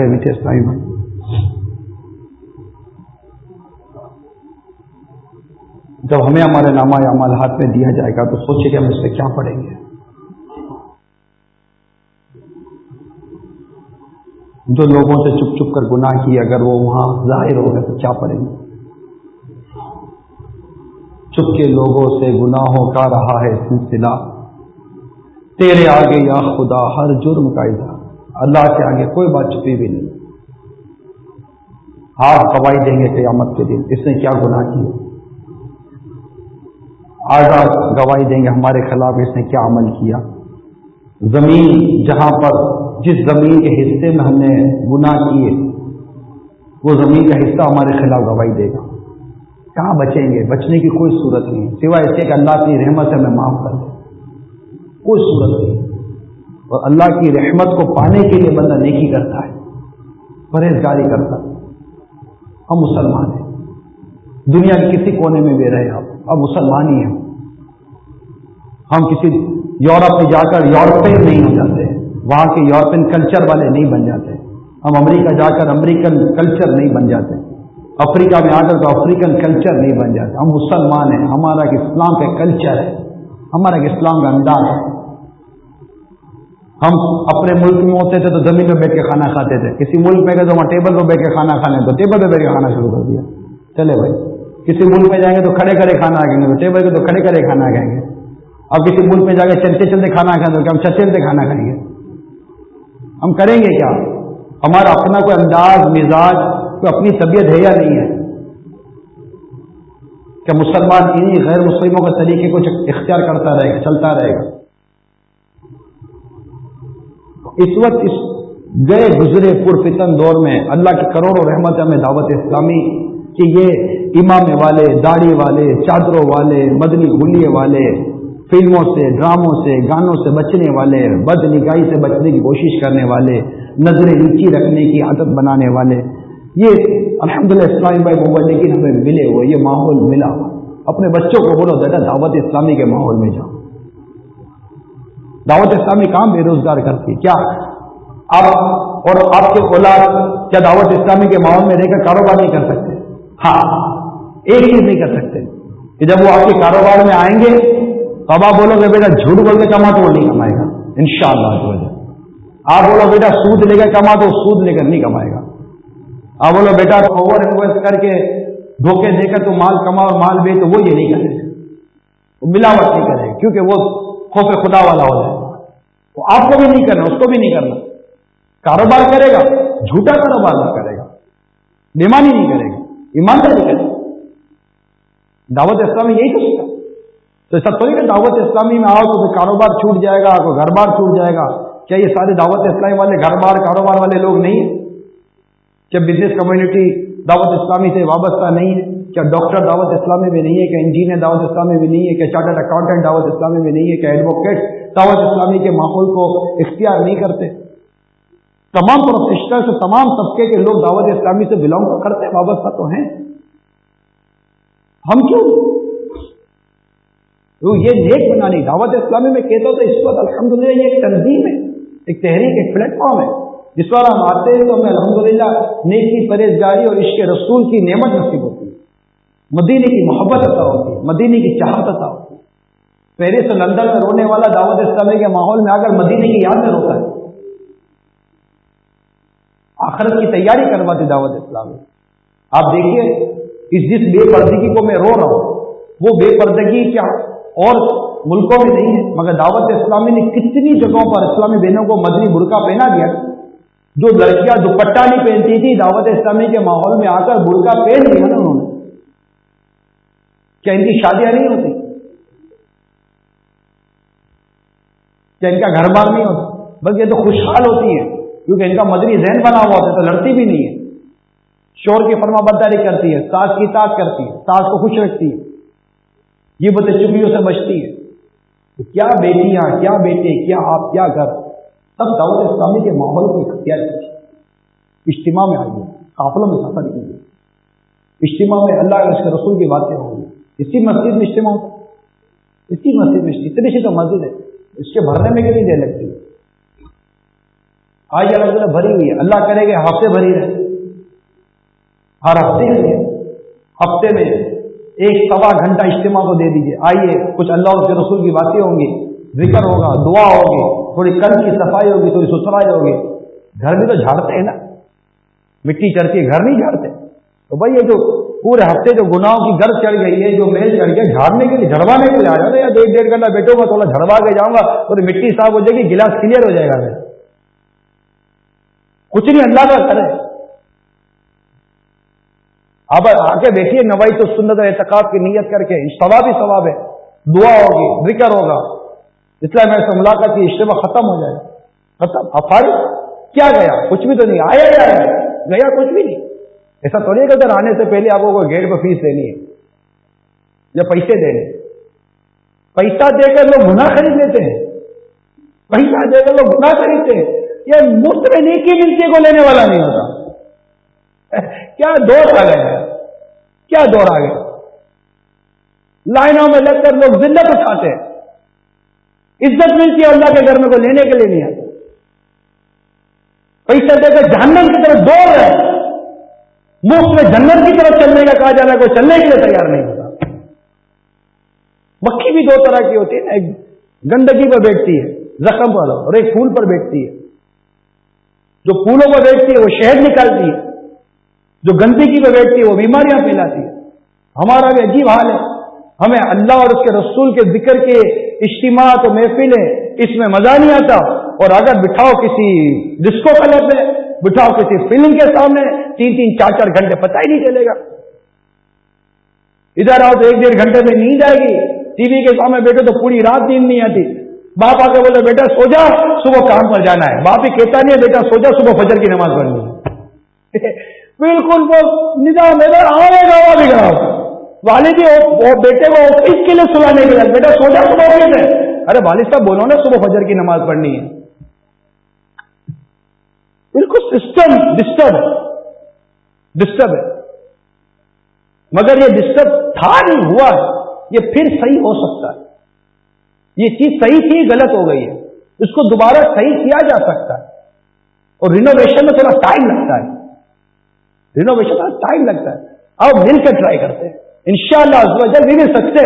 اسلامی بھائی جب ہمیں ہمارے نامہ یا ہمارے ہاتھ میں دیا جائے گا تو سوچے کہ ہم اس سے کیا پڑھیں گے جو لوگوں سے چپ چپ کر گناہ کی اگر وہ وہاں ظاہر ہو گئے تو کیا پڑھیں گے چپ کے لوگوں سے گنا کا رہا ہے سلسلہ تیرے آگے یا خدا ہر جرم کا اظہار اللہ کے آگے کوئی بات چھپی بھی نہیں آپ گواہی دیں گے قیامت کے دن اس نے کیا گناہ کیا آج آپ گواہی دیں گے ہمارے خلاف اس نے کیا عمل کیا زمین جہاں پر جس زمین کے حصے میں ہم نے گناہ کیے وہ زمین کا حصہ ہمارے خلاف گواہی دے گا کہاں بچیں گے بچنے کی کوئی صورت نہیں سوائے اس کے کہ اللہ کی رحمت سے ہمیں معاف کر دے کوئی صورت نہیں اور اللہ کی رحمت کو پانے کے لیے بندہ نیکی کرتا ہے پرہیزگاری کرتا ہے ہم مسلمان ہیں دنیا کے کسی کونے میں بے رہے آپ اب مسلمان ہی ہیں ہم کسی یورپ میں جا کر یورپین نہیں ہو جاتے وہاں کے یورپین کلچر والے نہیں بن جاتے ہم امریکہ جا کر امریکن کلچر نہیں بن جاتے افریقہ میں آ کر تو افریقن کلچر نہیں بن جاتے ہم مسلمان ہیں ہمارا اسلام کا کلچر ہے ہمارا اسلام کا انداز ہے ہم اپنے ملک میں ہوتے تھے تو زمین پہ بیٹھ کے کھانا کھاتے تھے کسی ملک میں گئے تو وہاں ٹیبل پہ بیٹھ کے کھانا کھانے تو ٹیبل پہ بیٹھ کے کھانا شروع کر دیا چلے بھائی کسی ملک میں جائیں گے تو کھڑے کھڑے کھانا کھائیں گے تو ٹیبل پہ تو کھڑے کھڑے کھانا کھائیں گے اور کسی ملک میں جا کے چلتے چلتے کھانا کھائیں تو ہم چلتے چلتے کھانا کھائیں گے ہم کریں گے کیا ہمارا اپنا کوئی انداز مزاج کوئی اپنی طبیعت ہے یا نہیں ہے کیا مسلمان انہیں غیر مسلموں کے طریقے کو اختیار کرتا رہے گا چلتا رہے گا اس وقت اس گئے گزرے پر دور میں اللہ کی کروڑوں رحمت ہمیں دعوت اسلامی کہ یہ امام والے داڑھی والے چادروں والے مدنی گلیے والے فلموں سے ڈراموں سے گانوں سے بچنے والے بد نگاہی سے بچنے کی کوشش کرنے والے نظریں نیچی رکھنے کی عادت بنانے والے یہ الحمد للہ اسلامی بھائی محمد لیکن ہمیں ملے ہوئے یہ ماحول ملا اپنے بچوں کو بولو دادا دعوت اسلامی کے ماحول میں جاؤ دعوت اسلامی کام بے روزگار کرتی ہے کیا آپ اور آپ کے اولاد کیا دعوت اسلامی کے ماحول میں رہ کر کاروبار نہیں کر سکتے ہاں ایک چیز نہیں کر سکتے کہ جب وہ آپ کے کاروبار میں آئیں گے تو اب آپ بولو گے بیٹا جھوٹ بول کے کما تو وہ نہیں کمائے گا ان شاء اللہ آپ بولو بیٹا سود لے کر کما تو سود لے کر نہیں کمائے گا آپ بولو بیٹا اوور انویسٹ کر کے دھوکے دے کر تو مال کما اور مال بیچ تو وہ یہ نہیں کرے ملاوٹ نہیں کرے گا کیونکہ وہ خوف خدا والا ہو جائے تو وہ آپ کو بھی نہیں کرنا اس کو بھی نہیں کرنا کاروبار کرے گا جھوٹا کاروبار نہ کرے گا بیمانی نہیں کرے گا ایمانداری کرے گا دعوت اسلامی یہی تو سکتا تو سب تھوڑی کہ دعوت اسلامی میں آؤ تو پھر کاروبار چھوٹ جائے گا گھر بار چھوٹ جائے گا کیا یہ سارے دعوت اسلامی والے گھر بار کاروبار والے لوگ نہیں ہیں کیا بزنس کمیونٹی دعوت اسلامی سے وابستہ نہیں ہے کیا ڈاکٹر دعوت اسلامی میں نہیں ہے کیا انجینئر دعوت اسلامی میں نہیں ہے کیا چارٹرڈ اکاؤنٹنٹ دعوت اسلامی میں نہیں ہے کیا ایڈوکیٹ دعوت اسلامی کے ماحول کو اختیار نہیں کرتے تمام پروفیشنل سے تمام طبقے کے لوگ دعوت اسلامی سے بلانگ کرتے وابستہ تو ہیں ہم کیوں یہ نیک بنانی دعوت اسلامی میں کہتا تو اس وقت الحمد للہ یہ ایک تنظیم ہے ایک تحریک ایک پلیٹ فارم ہے جس پر ہم آتے ہیں تو ہمیں الحمد للہ نیک کی جاری اور عشق رسول کی نعمت نصیب ہوتی ہے مدینے کی محبت عطا ہوتی ہے مدینے کی چاہت عطا ہوتی ہے پیرس اور لندن میں رونے والا دعوت اسلامی کے ماحول میں آ کر مدینے کی یاد میں روتا ہے آخرت کی تیاری کروا دی دعوت اسلامی آپ دیکھیے اس جس بے پردگی کو میں رو رہا ہوں وہ بے پردگی کیا اور ملکوں میں نہیں ہے مگر دعوت اسلامی نے کتنی جگہوں پر اسلامی بہنوں کو مدنی برقع پہنا دیا جو لڑکیاں دوپٹہ نہیں پہنتی تھی دعوت اسلامی کے ماحول میں آ کر برقع پہن دیا کیا ان کی شادیاں نہیں ہوتی کیا ان کا گھر بار نہیں ہوتا بلکہ یہ تو خوشحال ہوتی ہے کیونکہ ان کا مدنی ذہن بنا ہوا ہوتا ہے تو لڑتی بھی نہیں ہے شور کی فرما برداری کرتی ہے ساس کی تاج کرتی ہے ساس کو خوش رکھتی ہے یہ بتے چپیوں سے بچتی ہے کیا بیٹیاں کیا بیٹے کیا آپ کیا گھر سب دعوت اسلامی کے ماحول کو اختیار کیجیے اجتماع میں آئیے کافلوں میں سفر کیجیے اجتماع میں اللہ کے رسول کی باتیں ہوں گی اسی مسجد میں اجتماع ہوتا اسی مسجد میں اتنی سی تو مسجد ہے اس کے بھرنے میں کتنی دیر لگتی آج الگ الگ بھری ہوئی ہے اللہ کرے گا ہفتے بھری رہے ہر ہفتے میں ہفتے میں ایک سوا گھنٹہ اجتماع کو دے دیجیے آئیے کچھ اللہ اور رسول کی باتیں ہوں گی ذکر ہوگا دعا ہوگی تھوڑی کل کی صفائی ہوگی تھوڑی ستھرائی ہوگی گھر میں تو جھاڑتے ہیں نا مٹی چڑھتی ہے گھر نہیں جھاڑتے تو بھائی یہ جو پورے ہفتے جو گناہوں کی گرد چڑھ گئی ہے جو میل چڑھ گیا جھاڑنے کے لیے جھڑوانے کے لیے آ ہے یا ایک ڈیڑھ گھنٹہ بیٹھو گا تھوڑا جھڑوا کے جاؤں گا مٹی صاف ہو جائے گی گلاس کلیئر ہو جائے گا کچھ نہیں اللہ کا کرے اب آ کے دیکھیے نوائی تو سنت ہے سکاط کی نیت کر کے ثواب ہی ثواب ہے دعا ہوگی ذکر ہوگا اس لیے میں سے ملاقات کی اس ختم ہو جائے ختم افاری کیا گیا کچھ بھی تو نہیں آیا گیا گیا کچھ بھی نہیں ایسا تھوڑی کہ آنے سے پہلے آپ کو گیٹ پہ فیس دینی ہے یا پیسے دینے پیسہ دے کر لوگ گناہ خرید لیتے ہیں پیسہ دے کر لوگ گناہ خریدتے ہیں یہ مفت میں نیکی ملتی کو لینے والا نہیں ہوتا کیا دور آ گیا کیا دور آ گیا لائنوں میں لگ کر لوگ زندہ ہیں عزت ملتی ہے اللہ کے گھر میں کو لینے کے لیے نہیں لیا پیسہ دے کر جہنم کی طرف دوڑ ہے مفت میں جنت کی طرف چلنے کا کہا جانا ہے چلنے کے لیے تیار نہیں ہوتا مکھی بھی دو طرح کی ہوتی ہے نا ایک گندگی پر بیٹھتی ہے زخم پر اور ایک پھول پر بیٹھتی ہے جو پھولوں پر بیٹھتی ہے وہ شہد نکالتی ہے جو گندگی پر بیٹھتی ہے وہ بیماریاں پھیلاتی ہے ہمارا بھی عجیب حال ہے ہمیں اللہ اور اس کے رسول کے ذکر کے اجتماع اور محفلیں اس میں مزہ نہیں آتا اور اگر بٹھاؤ کسی ڈسکو کلب میں بٹھاؤ کسی فلم کے سامنے تین تین چار چار گھنٹے پتہ ہی نہیں چلے گا ادھر آؤ تو ایک ڈیڑھ گھنٹے میں نیند آئے گی ٹی وی کے سامنے بیٹھے تو پوری رات نیند نہیں آتی باپ آ کے بولے بیٹا سو جا صبح کام پر جانا ہے باپ ہی کہتا نہیں ہے بیٹا سو جا صبح فجر کی نماز پڑھنی ہے [laughs] بالکل والدی جی، بیٹے کو اس کے لیے سلانے کے لیے بیٹا سو جا صبح ارے والد صاحب بولو نا صبح فجر کی نماز پڑھنی ہے بالکل سسٹم ڈسٹرب ہے ڈسٹرب ہے مگر یہ ڈسٹرب تھا نہیں ہوا یہ پھر صحیح ہو سکتا ہے یہ چیز صحیح تھی غلط ہو گئی ہے اس کو دوبارہ صحیح کیا جا سکتا ہے اور رینوویشن میں تھوڑا ٹائم لگتا ہے رینوویشن میں ٹائم لگتا ہے آپ مل کے ٹرائی کرتے ہیں ان شاء اللہ بھی مل سکتے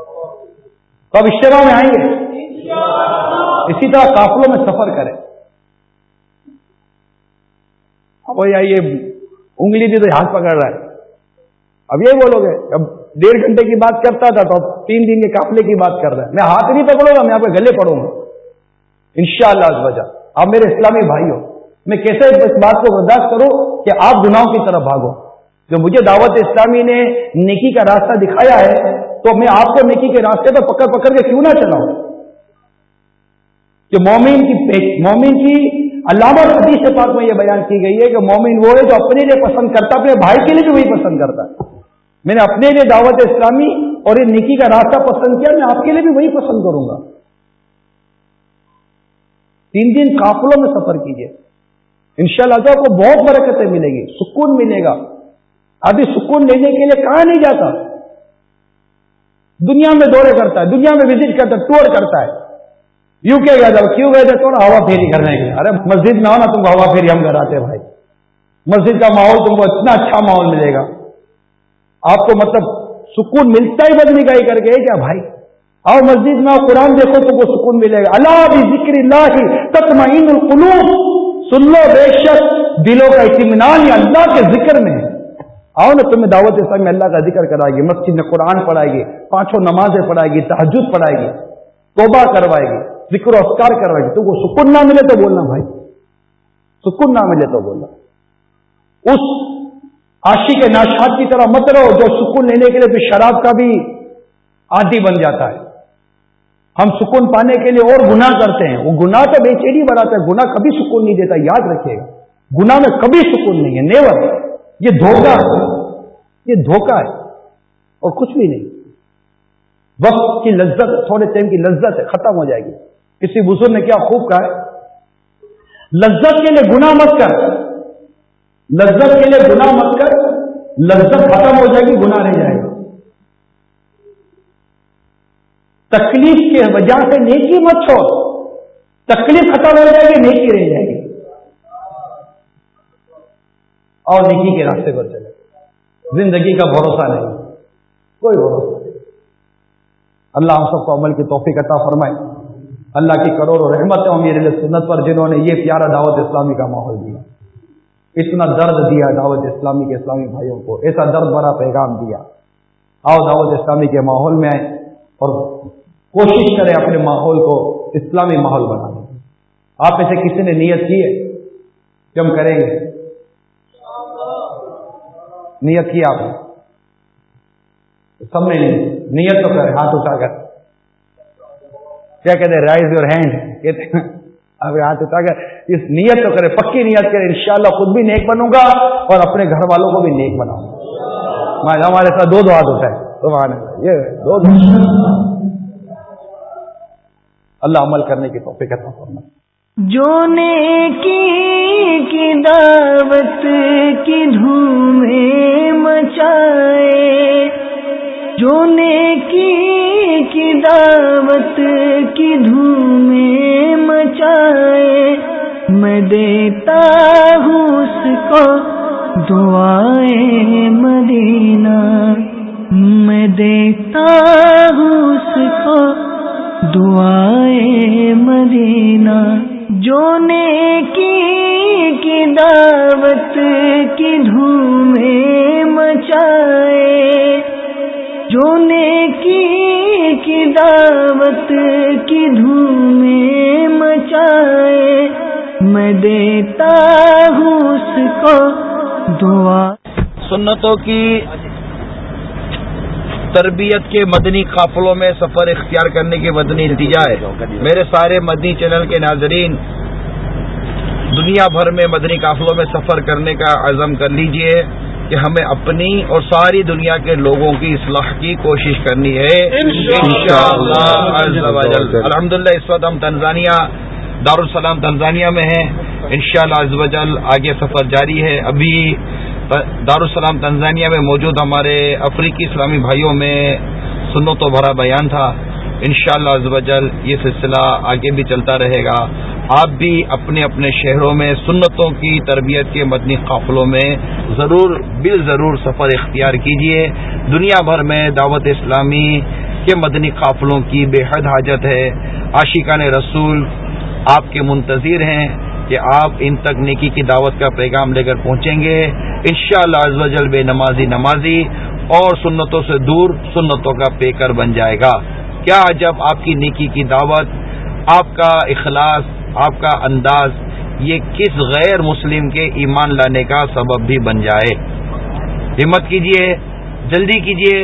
تو اب اس میں آئیں گے اسی طرح کافلوں میں سفر کریں یہ انگلی تو ہاتھ پکڑ رہا ہے اب یہ بولو گے اب ڈیڑھ گھنٹے کی بات کرتا تھا تو اب تین دن کے قافلے کی بات کر رہا ہے میں ہاتھ نہیں پکڑوں گا میں آپ کے گلے پڑوں گا ان شاء اللہ آپ میرے اسلامی بھائی ہو میں کیسے اس بات کو برداشت کروں کہ آپ گناہوں کی طرف بھاگو جو مجھے دعوت اسلامی نے نیکی کا راستہ دکھایا ہے تو میں آپ کو نیکی کے راستے پر پکڑ پکڑ کے کیوں نہ چلاؤں کہ مومن کی مومن کی علامہ حدیث سے پاک میں یہ بیان کی گئی ہے کہ مومن وہ ہے جو اپنے لیے پسند کرتا اپنے بھائی کے لیے جو وہی پسند کرتا ہے میں نے اپنے لیے دعوت اسلامی اور یہ نکی کا راستہ پسند کیا میں آپ کے لیے بھی وہی پسند کروں گا تین دن کافلوں میں سفر کیجیے ان شاء اللہ آپ کو بہت برکتیں ملے گی سکون ملے گا ابھی سکون لینے کے لیے کہاں نہیں جاتا دنیا میں دورے کرتا ہے دنیا میں وزٹ کرتا ہے ٹور کرتا ہے یو کیا تھے کیوں گئے تھے تو ہوا پھیری کرنے کے ارے مسجد میں آؤ نا تم کو ہوا پھیری ہم آتے بھائی مسجد کا ماحول تم کو اتنا اچھا ماحول ملے گا آپ کو مطلب سکون ملتا ہی بدنی کا ہی کر کے کیا بھائی آؤ مسجد میں آؤ قرآن دیکھو تم کو سکون ملے گا اللہ بھی ذکر اللہ القلوب سن لو بے شک دلوں کا اطمینان یا اللہ کے ذکر میں آؤ نا تمہیں دعوت اسلام میں اللہ کا ذکر کرائے گی مسجد میں قرآن پڑھائے گی پانچوں نمازیں پڑھائے گی تحجد پڑھائے گی توبہ کروائے گی ذکر و اسکار کرو تو وہ سکون نہ ملے تو بولنا بھائی سکون نہ ملے تو بولنا اس آشی کے ناشاد کی طرح مت رہو جو سکون لینے کے لیے پھر شراب کا بھی آدھی بن جاتا ہے ہم سکون پانے کے لیے اور گناہ کرتے ہیں وہ گنا تو بے چینی بناتا ہے گنا کبھی سکون نہیں دیتا یاد رکھے گنا میں کبھی سکون نہیں ہے نیور یہ دھوکا یہ دھوکہ ہے اور کچھ بھی نہیں وقت کی لذت تھوڑے ٹائم کی لذت ہے ختم ہو جائے گی کسی بزرگ نے کیا خوب کہا ہے لذت کے لیے گنا مت کر لذت کے لیے گنا مت کر لذت ختم ہو جائے گی گنا رہ جائے گا تکلیف کے وجہ سے نیکی مت چھوڑ تکلیف ختم ہو جائے گی نیکی رہ جائے گی اور نیکی کے راستے پر چلے زندگی کا بھروسہ نہیں کوئی بھروسہ نہیں اللہ ہم سب کو عمل کی توفیق عطا فرمائے اللہ کی کروڑوں رحمت اور میرے سنت پر جنہوں نے یہ پیارا دعوت اسلامی کا ماحول دیا اتنا درد دیا دعوت اسلامی کے اسلامی بھائیوں کو ایسا درد بڑا پیغام دیا آؤ دعوت اسلامی کے ماحول میں آئے اور کوشش کریں اپنے ماحول کو اسلامی ماحول بنانے آپ اسے کسی نے نیت کی ہے کہ ہم کریں گے نیت کی آپ نے سب نے نیت تو کریں ہاتھ اٹھا کر کیا کہتے ہیں رائز یور ہینڈ اب اس نیت کو کرے پکی نیت کرے انشاءاللہ خود بھی نیک بنوں گا اور اپنے گھر والوں کو بھی نیک بناؤں گا ہمارے ساتھ دو دو ہاتھ ہوتا ہے اللہ عمل کرنے کی توفیق جو نیکی کی دعوت کی دھومے مچائے جو نیکی کی دعوت کی دھومیں مچائے میں دیتا ہوں اس کو دعائیں سنتوں کی تربیت کے مدنی قافلوں میں سفر اختیار کرنے کے مدنی نتیجہ ہے میرے سارے مدنی چینل کے ناظرین دنیا بھر میں مدنی قافلوں میں سفر کرنے کا عزم کر لیجئے کہ ہمیں اپنی اور ساری دنیا کے لوگوں کی اصلاح کی کوشش کرنی ہے الحمد للہ اس وقت ہم تنزانیہ دارالسلام تنزانیہ میں ہیں انشاءاللہ شاء اللہ آگے سفر جاری ہے ابھی دارالسلام تنزانیہ میں موجود ہمارے افریقی اسلامی بھائیوں میں تو بھرا بیان تھا ان شاء یہ سلسلہ آگے بھی چلتا رہے گا آپ بھی اپنے اپنے شہروں میں سنتوں کی تربیت کے مدنی قافلوں میں ضرور بال ضرور سفر اختیار کیجیے دنیا بھر میں دعوت اسلامی کے مدنی قافلوں کی بے حد حاجت ہے عاشقان رسول آپ کے منتظر ہیں کہ آپ ان تکنیکی کی دعوت کا پیغام لے کر پہنچیں گے ان شاء اللہ ازب بے نمازی نمازی اور سنتوں سے دور سنتوں کا پیکر بن جائے گا کیا جب آپ کی نیکی کی دعوت آپ کا اخلاص آپ کا انداز یہ کس غیر مسلم کے ایمان لانے کا سبب بھی بن جائے ہمت کیجئے جلدی کیجئے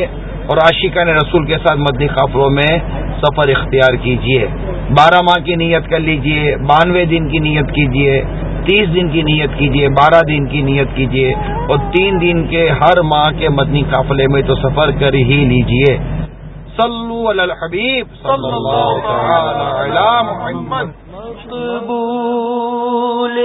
اور عاشقہ نے رسول کے ساتھ مدنی خافروں میں سفر اختیار کیجئے بارہ ماہ کی نیت کر لیجئے بانوے دن کی نیت کیجئے تیس دن کی نیت کیجیے بارہ دن کی نیت کیجیے اور تین دن کے ہر ماہ کے مدنی قافلے میں تو سفر کر ہی لیجیے